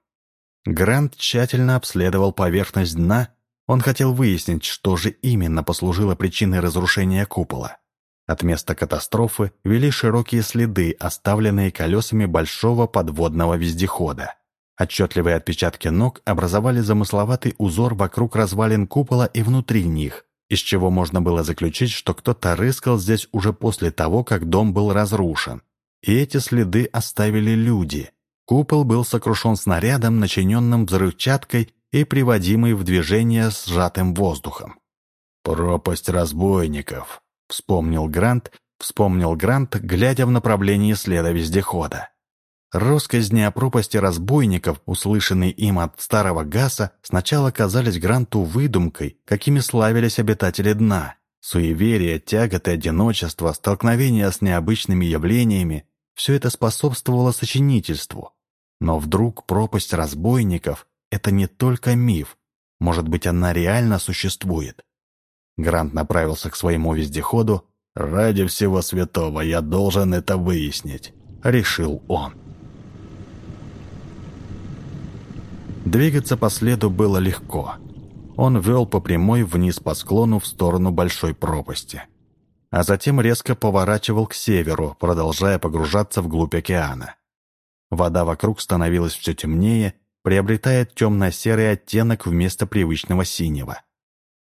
Грант тщательно обследовал поверхность дна. Он хотел выяснить, что же именно послужило причиной разрушения купола. От места катастрофы вели широкие следы, оставленные колесами большого подводного вездехода. Отчетливые отпечатки ног образовали замысловатый узор вокруг развалин купола и внутри них, из чего можно было заключить, что кто-то рыскал здесь уже после того, как дом был разрушен. И эти следы оставили люди – Купол был сокрушен снарядом, начиненным взрывчаткой и приводимый в движение сжатым воздухом. «Пропасть разбойников», — вспомнил Грант, вспомнил Грант, глядя в направлении следа вездехода. Росказни о пропасти разбойников, услышанные им от старого Гаса, сначала казались Гранту выдумкой, какими славились обитатели дна. Суеверие, тяготы, одиночество, столкновения с необычными явлениями — все это способствовало сочинительству. Но вдруг пропасть разбойников — это не только миф, может быть, она реально существует. Грант направился к своему вездеходу. «Ради всего святого я должен это выяснить», — решил он. Двигаться по следу было легко. Он вел по прямой вниз по склону в сторону большой пропасти. А затем резко поворачивал к северу, продолжая погружаться вглубь океана. Вода вокруг становилась все темнее, приобретая темно-серый оттенок вместо привычного синего.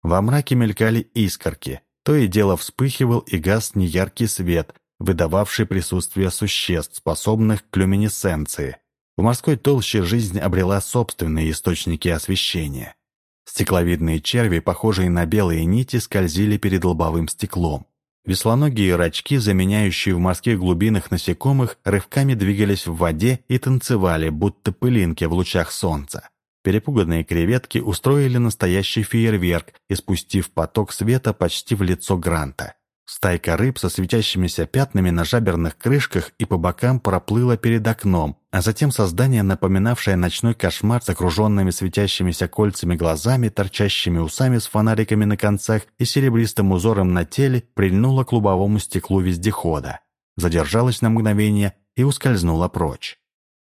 Во мраке мелькали искорки, то и дело вспыхивал и гас неяркий свет, выдававший присутствие существ, способных к люминесценции. В морской толще жизнь обрела собственные источники освещения. Стекловидные черви, похожие на белые нити, скользили перед лобовым стеклом. Веслоногие рачки, заменяющие в морских глубинах насекомых, рывками двигались в воде и танцевали, будто пылинки в лучах солнца. Перепуганные креветки устроили настоящий фейерверк, испустив поток света почти в лицо Гранта. Стайка рыб со светящимися пятнами на жаберных крышках и по бокам проплыла перед окном, а затем создание, напоминавшее ночной кошмар с окруженными светящимися кольцами глазами, торчащими усами с фонариками на концах и серебристым узором на теле, прильнуло к лубовому стеклу вездехода, задержалась на мгновение и ускользнула прочь.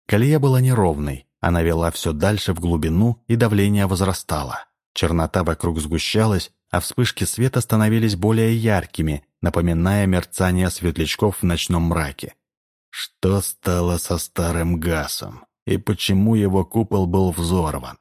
Колея была неровной, она вела все дальше в глубину, и давление возрастало. Чернота вокруг сгущалась, а вспышки света становились более яркими, напоминая мерцание светлячков в ночном мраке. Что стало со старым газом? И почему его купол был взорван?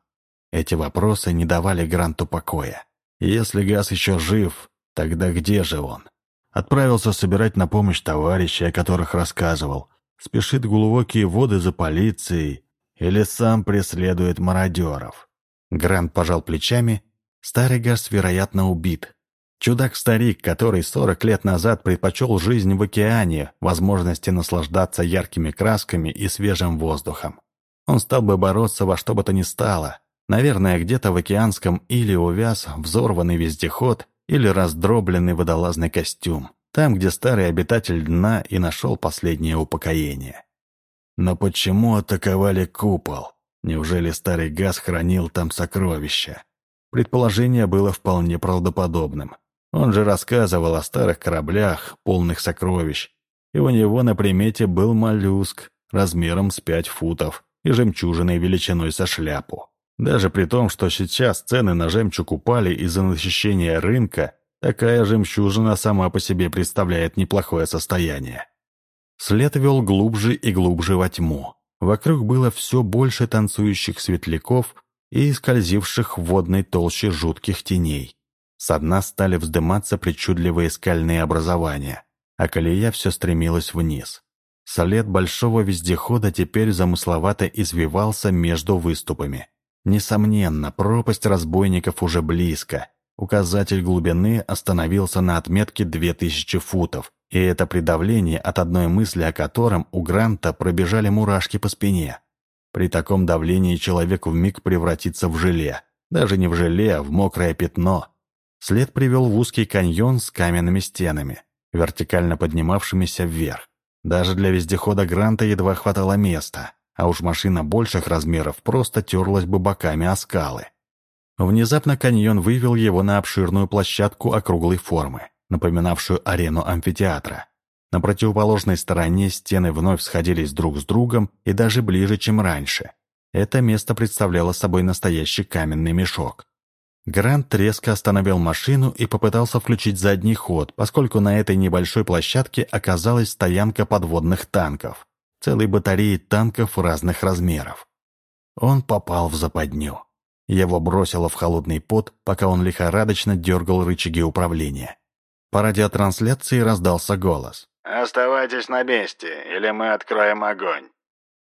Эти вопросы не давали Гранту покоя. Если газ еще жив, тогда где же он? Отправился собирать на помощь товарищей, о которых рассказывал. Спешит глубокие воды за полицией, или сам преследует мародеров. Грант пожал плечами. Старый Гас, вероятно, убит. Чудак-старик, который 40 лет назад предпочел жизнь в океане, возможности наслаждаться яркими красками и свежим воздухом. Он стал бы бороться во что бы то ни стало. Наверное, где-то в океанском или увяз взорванный вездеход или раздробленный водолазный костюм. Там, где старый обитатель дна и нашел последнее упокоение. Но почему атаковали купол? Неужели старый газ хранил там сокровища? Предположение было вполне правдоподобным. Он же рассказывал о старых кораблях, полных сокровищ. И у него на примете был моллюск размером с пять футов и жемчужиной величиной со шляпу. Даже при том, что сейчас цены на жемчуг упали из-за насыщения рынка, такая жемчужина сама по себе представляет неплохое состояние. След вел глубже и глубже во тьму. Вокруг было все больше танцующих светляков и скользивших в водной толще жутких теней. Со дна стали вздыматься причудливые скальные образования, а колея все стремилась вниз. След большого вездехода теперь замысловато извивался между выступами. Несомненно, пропасть разбойников уже близко. Указатель глубины остановился на отметке 2000 футов, и это придавление, от одной мысли о котором у Гранта пробежали мурашки по спине. При таком давлении человек вмиг превратится в желе. Даже не в желе, а в мокрое пятно. След привел в узкий каньон с каменными стенами, вертикально поднимавшимися вверх. Даже для вездехода Гранта едва хватало места, а уж машина больших размеров просто терлась бы боками о скалы. Внезапно каньон вывел его на обширную площадку округлой формы напоминавшую арену амфитеатра. На противоположной стороне стены вновь сходились друг с другом и даже ближе, чем раньше. Это место представляло собой настоящий каменный мешок. Грант резко остановил машину и попытался включить задний ход, поскольку на этой небольшой площадке оказалась стоянка подводных танков. Целой батареи танков разных размеров. Он попал в западню. Его бросило в холодный пот, пока он лихорадочно дергал рычаги управления. По радиотрансляции раздался голос. «Оставайтесь на месте, или мы откроем огонь».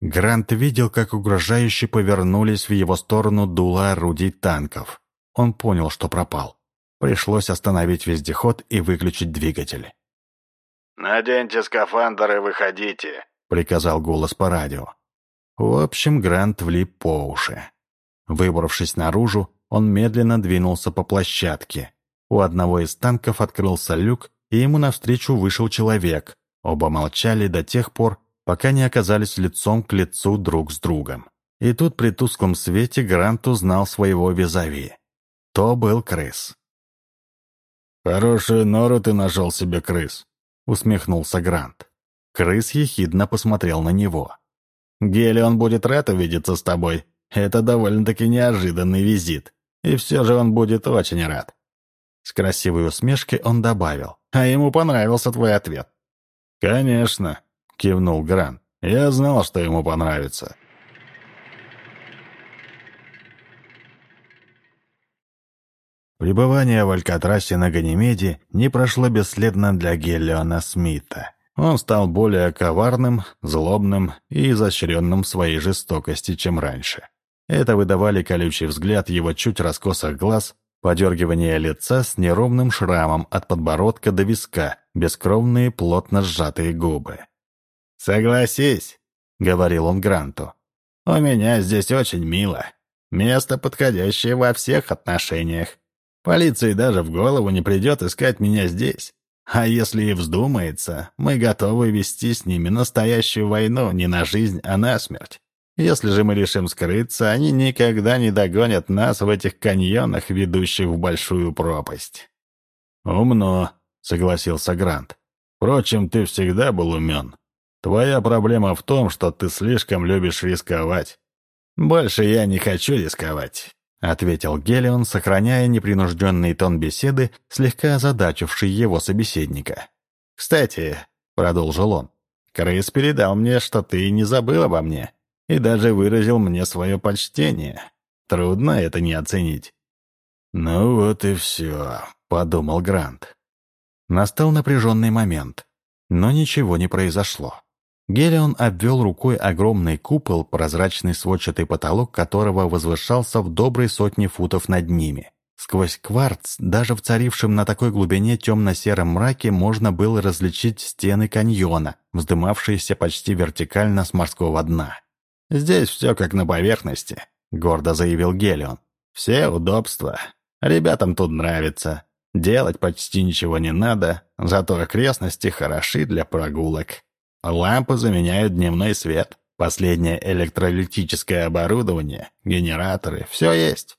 Грант видел, как угрожающе повернулись в его сторону дула орудий танков. Он понял, что пропал. Пришлось остановить вездеход и выключить двигатель. «Наденьте скафандр и выходите», — приказал голос по радио. В общем, Грант влип по уши. Выбравшись наружу, он медленно двинулся по площадке. У одного из танков открылся люк, и ему навстречу вышел человек. Оба молчали до тех пор, пока не оказались лицом к лицу друг с другом. И тут при тусклом свете Грант узнал своего визави. То был крыс. «Хорошую нору ты нашел себе, крыс», — усмехнулся Грант. Крыс ехидно посмотрел на него. «Гелион будет рад увидеться с тобой. Это довольно-таки неожиданный визит. И все же он будет очень рад. С красивой усмешкой он добавил. «А ему понравился твой ответ». «Конечно», — кивнул Гран. «Я знал, что ему понравится». Пребывание в Алькатрасе на Ганимеде не прошло бесследно для Гелиона Смита. Он стал более коварным, злобным и изощренным в своей жестокости, чем раньше. Это выдавали колючий взгляд его чуть раскосых глаз, подергивание лица с неровным шрамом от подбородка до виска, бескровные плотно сжатые губы. «Согласись», — говорил он Гранту, — «у меня здесь очень мило. Место подходящее во всех отношениях. Полиции даже в голову не придет искать меня здесь. А если и вздумается, мы готовы вести с ними настоящую войну не на жизнь, а на смерть. Если же мы решим скрыться, они никогда не догонят нас в этих каньонах, ведущих в большую пропасть». «Умно», — согласился Грант. «Впрочем, ты всегда был умен. Твоя проблема в том, что ты слишком любишь рисковать». «Больше я не хочу рисковать. — ответил Гелион, сохраняя непринужденный тон беседы, слегка озадачивший его собеседника. «Кстати», — продолжил он, — «Крыс передал мне, что ты не забыл обо мне и даже выразил мне свое почтение. Трудно это не оценить». «Ну вот и все», — подумал Грант. Настал напряженный момент, но ничего не произошло. Гелион обвел рукой огромный купол, прозрачный сводчатый потолок которого возвышался в доброй сотне футов над ними. Сквозь кварц, даже в царившем на такой глубине темно-сером мраке, можно было различить стены каньона, вздымавшиеся почти вертикально с морского дна. «Здесь все как на поверхности», — гордо заявил Гелион. «Все удобства. Ребятам тут нравится. Делать почти ничего не надо, зато окрестности хороши для прогулок». Лампы заменяют дневной свет. Последнее электролитическое оборудование, генераторы, все есть.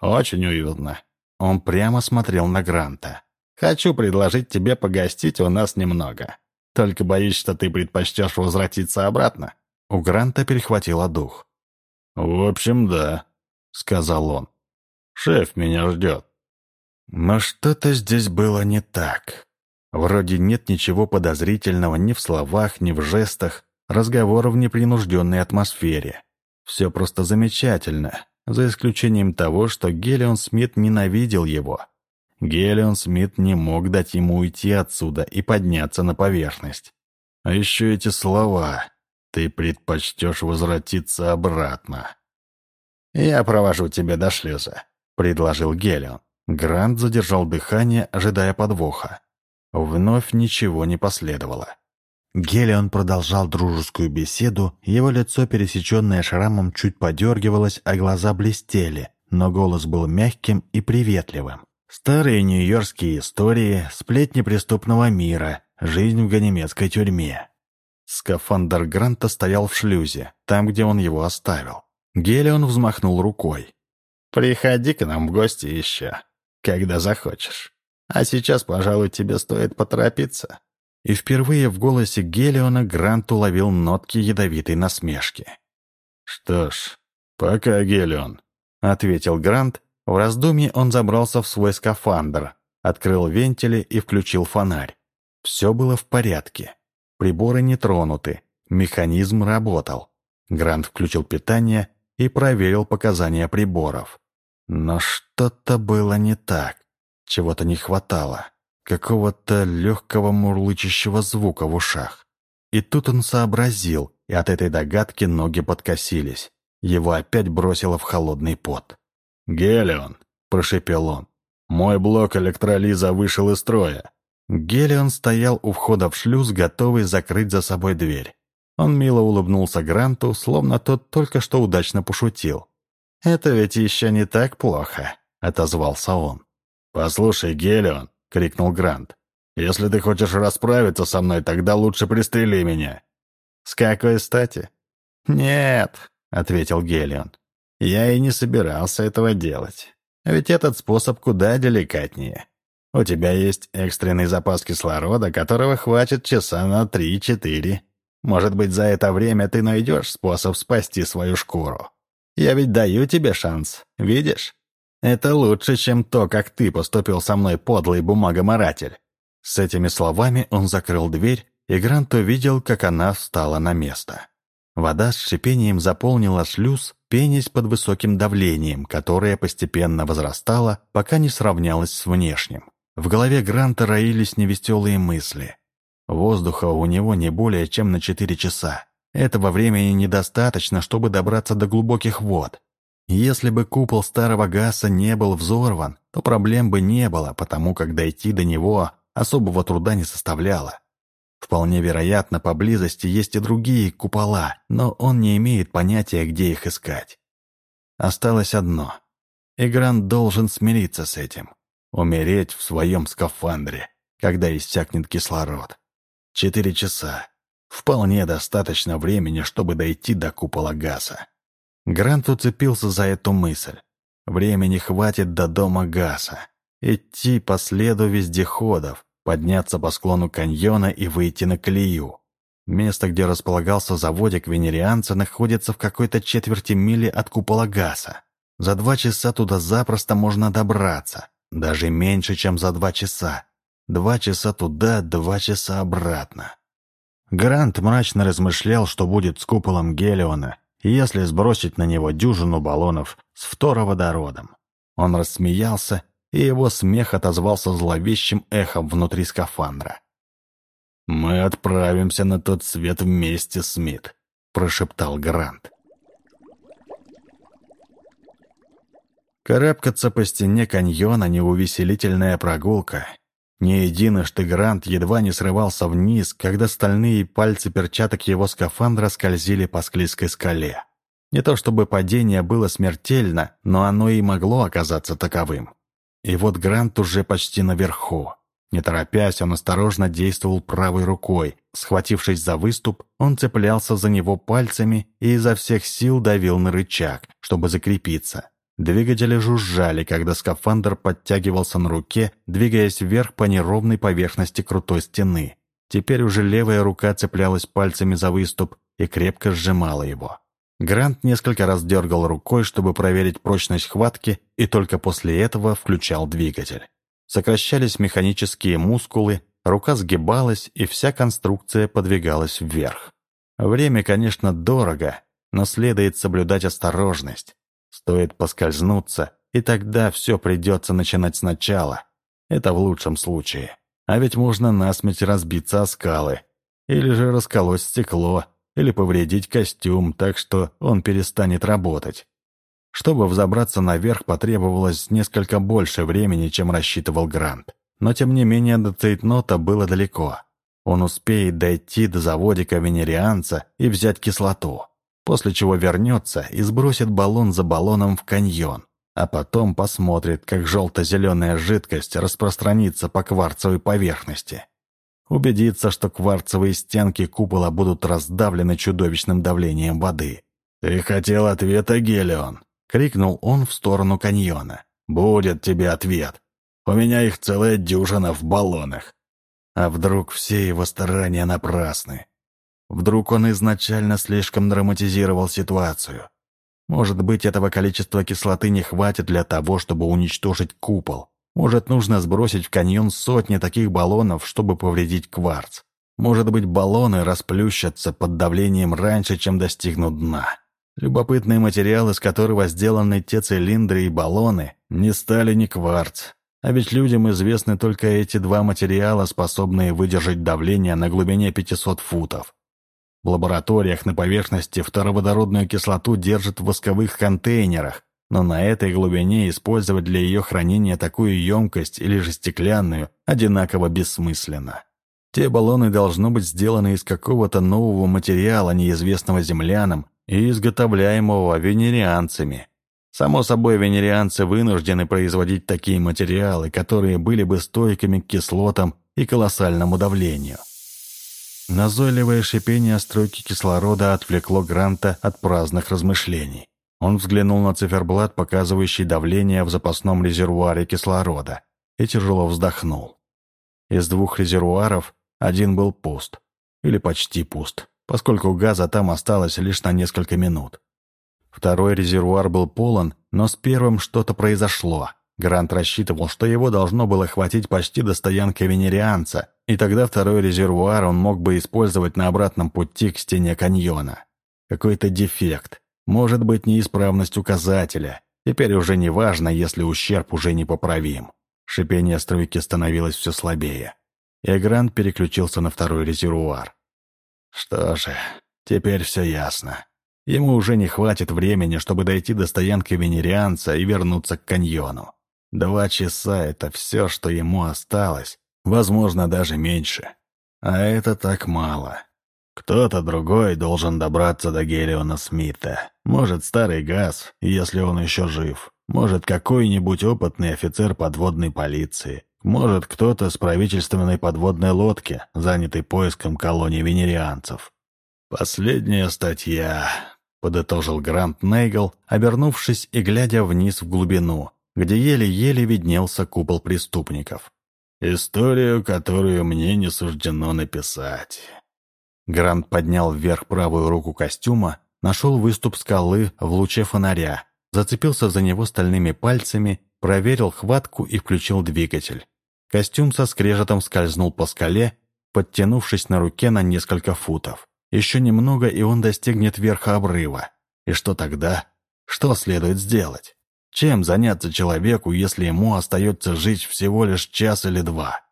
Очень уютно. Он прямо смотрел на Гранта. Хочу предложить тебе погостить у нас немного. Только боюсь, что ты предпочтешь возвратиться обратно. У Гранта перехватило дух. «В общем, да», — сказал он. «Шеф меня ждет». Но что-то здесь было не так. Вроде нет ничего подозрительного ни в словах, ни в жестах, разговор в непринужденной атмосфере. Все просто замечательно, за исключением того, что Гелион Смит ненавидел его. Гелион Смит не мог дать ему уйти отсюда и подняться на поверхность. А еще эти слова «ты предпочтешь возвратиться обратно». «Я провожу тебя до шлюза», — предложил Гелион. Грант задержал дыхание, ожидая подвоха. Вновь ничего не последовало. Гелион продолжал дружескую беседу, его лицо, пересеченное шрамом, чуть подергивалось, а глаза блестели, но голос был мягким и приветливым. Старые нью-йоркские истории, сплетни преступного мира, жизнь в ганемецкой тюрьме. Скафандр Гранта стоял в шлюзе, там, где он его оставил. Гелион взмахнул рукой. «Приходи к нам в гости еще, когда захочешь». А сейчас, пожалуй, тебе стоит поторопиться». И впервые в голосе Гелиона Грант уловил нотки ядовитой насмешки. «Что ж, пока, Гелион», — ответил Грант. В раздумье он забрался в свой скафандр, открыл вентили и включил фонарь. Все было в порядке. Приборы не тронуты, механизм работал. Грант включил питание и проверил показания приборов. Но что-то было не так. Чего-то не хватало. Какого-то легкого мурлычащего звука в ушах. И тут он сообразил, и от этой догадки ноги подкосились. Его опять бросило в холодный пот. «Гелион!» — прошепел он. «Мой блок электролиза вышел из строя». Гелион стоял у входа в шлюз, готовый закрыть за собой дверь. Он мило улыбнулся Гранту, словно тот только что удачно пошутил. «Это ведь еще не так плохо», — отозвался он. «Послушай, Гелион!» — крикнул Грант. «Если ты хочешь расправиться со мной, тогда лучше пристрели меня». «С какой стати?» «Нет», — ответил Гелион. «Я и не собирался этого делать. Ведь этот способ куда деликатнее. У тебя есть экстренный запас кислорода, которого хватит часа на три-четыре. Может быть, за это время ты найдешь способ спасти свою шкуру. Я ведь даю тебе шанс, видишь? Это лучше, чем то, как ты поступил со мной, подлый бумагоморатель». С этими словами он закрыл дверь, и Грант увидел, как она встала на место. Вода с шипением заполнила шлюз, пенясь под высоким давлением, которое постепенно возрастало, пока не сравнялось с внешним. В голове Гранта роились невеселые мысли. Воздуха у него не более чем на 4 часа. Этого времени недостаточно, чтобы добраться до глубоких вод. Если бы купол старого Гаса не был взорван, то проблем бы не было, потому как дойти до него особого труда не составляло. Вполне вероятно, поблизости есть и другие купола, но он не имеет понятия, где их искать. Осталось одно. Игрант должен смириться с этим. Умереть в своем скафандре, когда иссякнет кислород. Четыре часа. Вполне достаточно времени, чтобы дойти до купола газа. Грант уцепился за эту мысль. Времени хватит до дома газа. Идти по следу вездеходов, подняться по склону каньона и выйти на колею. Место, где располагался заводик венерианца, находится в какой-то четверти мили от купола газа. За два часа туда запросто можно добраться. Даже меньше, чем за два часа. Два часа туда, два часа обратно. Грант мрачно размышлял, что будет с куполом Гелиона, если сбросить на него дюжину баллонов с фтороводородом. Он рассмеялся, и его смех отозвался зловещим эхом внутри скафандра. «Мы отправимся на тот свет вместе, Смит», — прошептал Грант. Карабкаться по стене каньона — неувеселительная прогулка. Не единожды Грант едва не срывался вниз, когда стальные пальцы перчаток его скафандра скользили по склизкой скале. Не то чтобы падение было смертельно, но оно и могло оказаться таковым. И вот Грант уже почти наверху. Не торопясь, он осторожно действовал правой рукой. Схватившись за выступ, он цеплялся за него пальцами и изо всех сил давил на рычаг, чтобы закрепиться. Двигатели жужжали, когда скафандр подтягивался на руке, двигаясь вверх по неровной поверхности крутой стены. Теперь уже левая рука цеплялась пальцами за выступ и крепко сжимала его. Грант несколько раз дергал рукой, чтобы проверить прочность хватки, и только после этого включал двигатель. Сокращались механические мускулы, рука сгибалась, и вся конструкция подвигалась вверх. Время, конечно, дорого, но следует соблюдать осторожность. Стоит поскользнуться, и тогда все придется начинать сначала. Это в лучшем случае. А ведь можно насмерть разбиться о скалы. Или же расколоть стекло, или повредить костюм, так что он перестанет работать. Чтобы взобраться наверх, потребовалось несколько больше времени, чем рассчитывал Грант. Но тем не менее до Цейтнота было далеко. Он успеет дойти до заводика венерианца и взять кислоту после чего вернется и сбросит баллон за баллоном в каньон, а потом посмотрит, как желто-зеленая жидкость распространится по кварцевой поверхности. Убедится, что кварцевые стенки купола будут раздавлены чудовищным давлением воды. «Ты хотел ответа, Гелион!» — крикнул он в сторону каньона. «Будет тебе ответ. У меня их целая дюжина в баллонах. А вдруг все его старания напрасны? Вдруг он изначально слишком драматизировал ситуацию. Может быть, этого количества кислоты не хватит для того, чтобы уничтожить купол. Может, нужно сбросить в каньон сотни таких баллонов, чтобы повредить кварц. Может быть, баллоны расплющатся под давлением раньше, чем достигнут дна. Любопытный материал, из которого сделаны те цилиндры и баллоны, не стали ни кварц. А ведь людям известны только эти два материала, способные выдержать давление на глубине 500 футов. В лабораториях на поверхности фтороводородную кислоту держат в восковых контейнерах, но на этой глубине использовать для ее хранения такую емкость или же стеклянную одинаково бессмысленно. Те баллоны должны быть сделаны из какого-то нового материала, неизвестного землянам и изготовляемого венерианцами. Само собой, венерианцы вынуждены производить такие материалы, которые были бы стойкими к кислотам и колоссальному давлению. Назойливое шипение стройки кислорода отвлекло Гранта от праздных размышлений. Он взглянул на циферблат, показывающий давление в запасном резервуаре кислорода, и тяжело вздохнул. Из двух резервуаров один был пуст, или почти пуст, поскольку газа там осталось лишь на несколько минут. Второй резервуар был полон, но с первым что-то произошло. Грант рассчитывал, что его должно было хватить почти до стоянки венерианца, и тогда второй резервуар он мог бы использовать на обратном пути к стене каньона. Какой-то дефект. Может быть, неисправность указателя. Теперь уже не важно, если ущерб уже непоправим. Шипение стройки становилось все слабее. и Грант переключился на второй резервуар. Что же, теперь все ясно. Ему уже не хватит времени, чтобы дойти до стоянки венерианца и вернуться к каньону. Два часа — это все, что ему осталось, возможно, даже меньше. А это так мало. Кто-то другой должен добраться до Гелиона Смита. Может, старый газ, если он еще жив. Может, какой-нибудь опытный офицер подводной полиции. Может, кто-то с правительственной подводной лодки, занятый поиском колонии венерианцев. Последняя статья, — подытожил Грант Нейгл, обернувшись и глядя вниз в глубину, где еле-еле виднелся купол преступников. «Историю, которую мне не суждено написать». Грант поднял вверх правую руку костюма, нашел выступ скалы в луче фонаря, зацепился за него стальными пальцами, проверил хватку и включил двигатель. Костюм со скрежетом скользнул по скале, подтянувшись на руке на несколько футов. Еще немного, и он достигнет верха обрыва. И что тогда? Что следует сделать? Чем заняться человеку, если ему остается жить всего лишь час или два?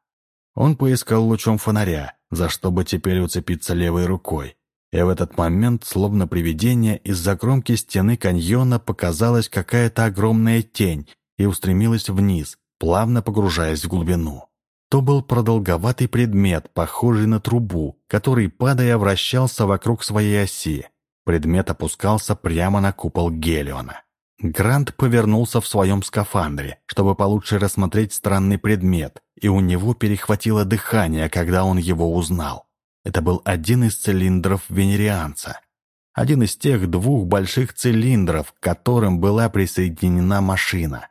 Он поискал лучом фонаря, за что бы теперь уцепиться левой рукой. И в этот момент, словно привидение, из-за кромки стены каньона показалась какая-то огромная тень и устремилась вниз, плавно погружаясь в глубину. То был продолговатый предмет, похожий на трубу, который, падая, вращался вокруг своей оси. Предмет опускался прямо на купол Гелиона. Грант повернулся в своем скафандре, чтобы получше рассмотреть странный предмет, и у него перехватило дыхание, когда он его узнал. Это был один из цилиндров венерианца. Один из тех двух больших цилиндров, к которым была присоединена машина.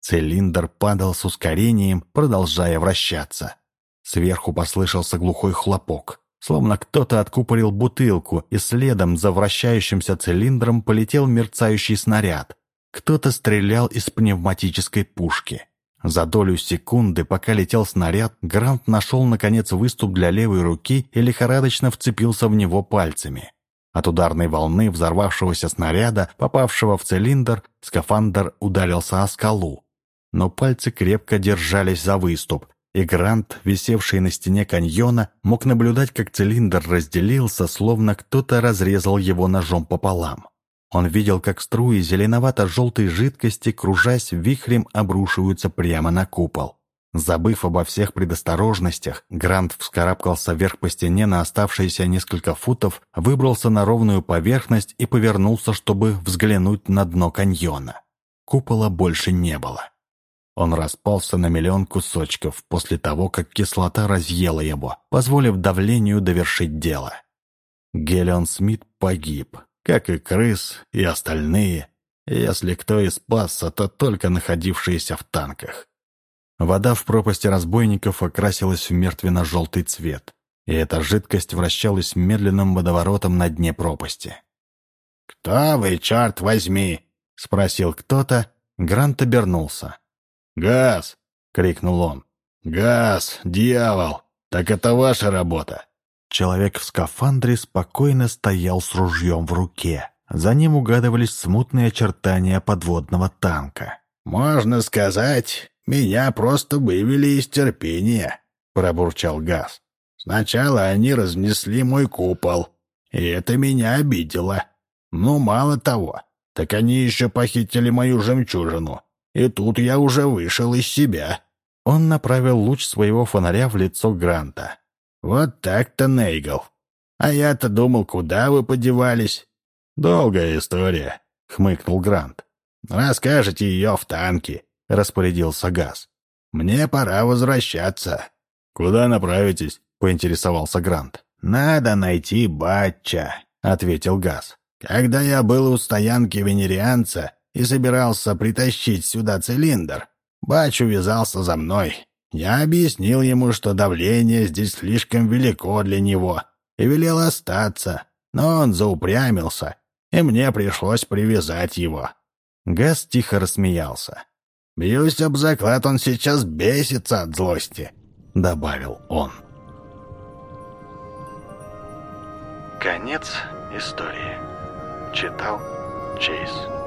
Цилиндр падал с ускорением, продолжая вращаться. Сверху послышался глухой хлопок, словно кто-то откупорил бутылку, и следом за вращающимся цилиндром полетел мерцающий снаряд. Кто-то стрелял из пневматической пушки. За долю секунды, пока летел снаряд, Грант нашел, наконец, выступ для левой руки и лихорадочно вцепился в него пальцами. От ударной волны взорвавшегося снаряда, попавшего в цилиндр, скафандр ударился о скалу но пальцы крепко держались за выступ, и Грант, висевший на стене каньона, мог наблюдать, как цилиндр разделился, словно кто-то разрезал его ножом пополам. Он видел, как струи зеленовато-желтой жидкости, кружась вихрем, обрушиваются прямо на купол. Забыв обо всех предосторожностях, Грант вскарабкался вверх по стене на оставшиеся несколько футов, выбрался на ровную поверхность и повернулся, чтобы взглянуть на дно каньона. Купола больше не было. Он распался на миллион кусочков после того, как кислота разъела его, позволив давлению довершить дело. Гелион Смит погиб, как и крыс и остальные. Если кто и спасся, то только находившиеся в танках. Вода в пропасти разбойников окрасилась в мертвенно-желтый цвет, и эта жидкость вращалась медленным водоворотом на дне пропасти. «Кто вы, черт возьми?» — спросил кто-то. Грант обернулся. «Газ!» — крикнул он. «Газ! Дьявол! Так это ваша работа!» Человек в скафандре спокойно стоял с ружьем в руке. За ним угадывались смутные очертания подводного танка. «Можно сказать, меня просто вывели из терпения», — пробурчал Газ. «Сначала они разнесли мой купол, и это меня обидело. Ну, мало того, так они еще похитили мою жемчужину. И тут я уже вышел из себя. Он направил луч своего фонаря в лицо Гранта. «Вот так-то, Нейгл. А я-то думал, куда вы подевались?» «Долгая история», — хмыкнул Грант. «Расскажете ее в танке», — распорядился Газ. «Мне пора возвращаться». «Куда направитесь?» — поинтересовался Грант. «Надо найти Батча», — ответил Газ. «Когда я был у стоянки венерианца, и собирался притащить сюда цилиндр. Бач увязался за мной. Я объяснил ему, что давление здесь слишком велико для него, и велел остаться, но он заупрямился, и мне пришлось привязать его». Газ тихо рассмеялся. «Бьюсь об заклад, он сейчас бесится от злости», — добавил он. Конец истории. Читал Чейз.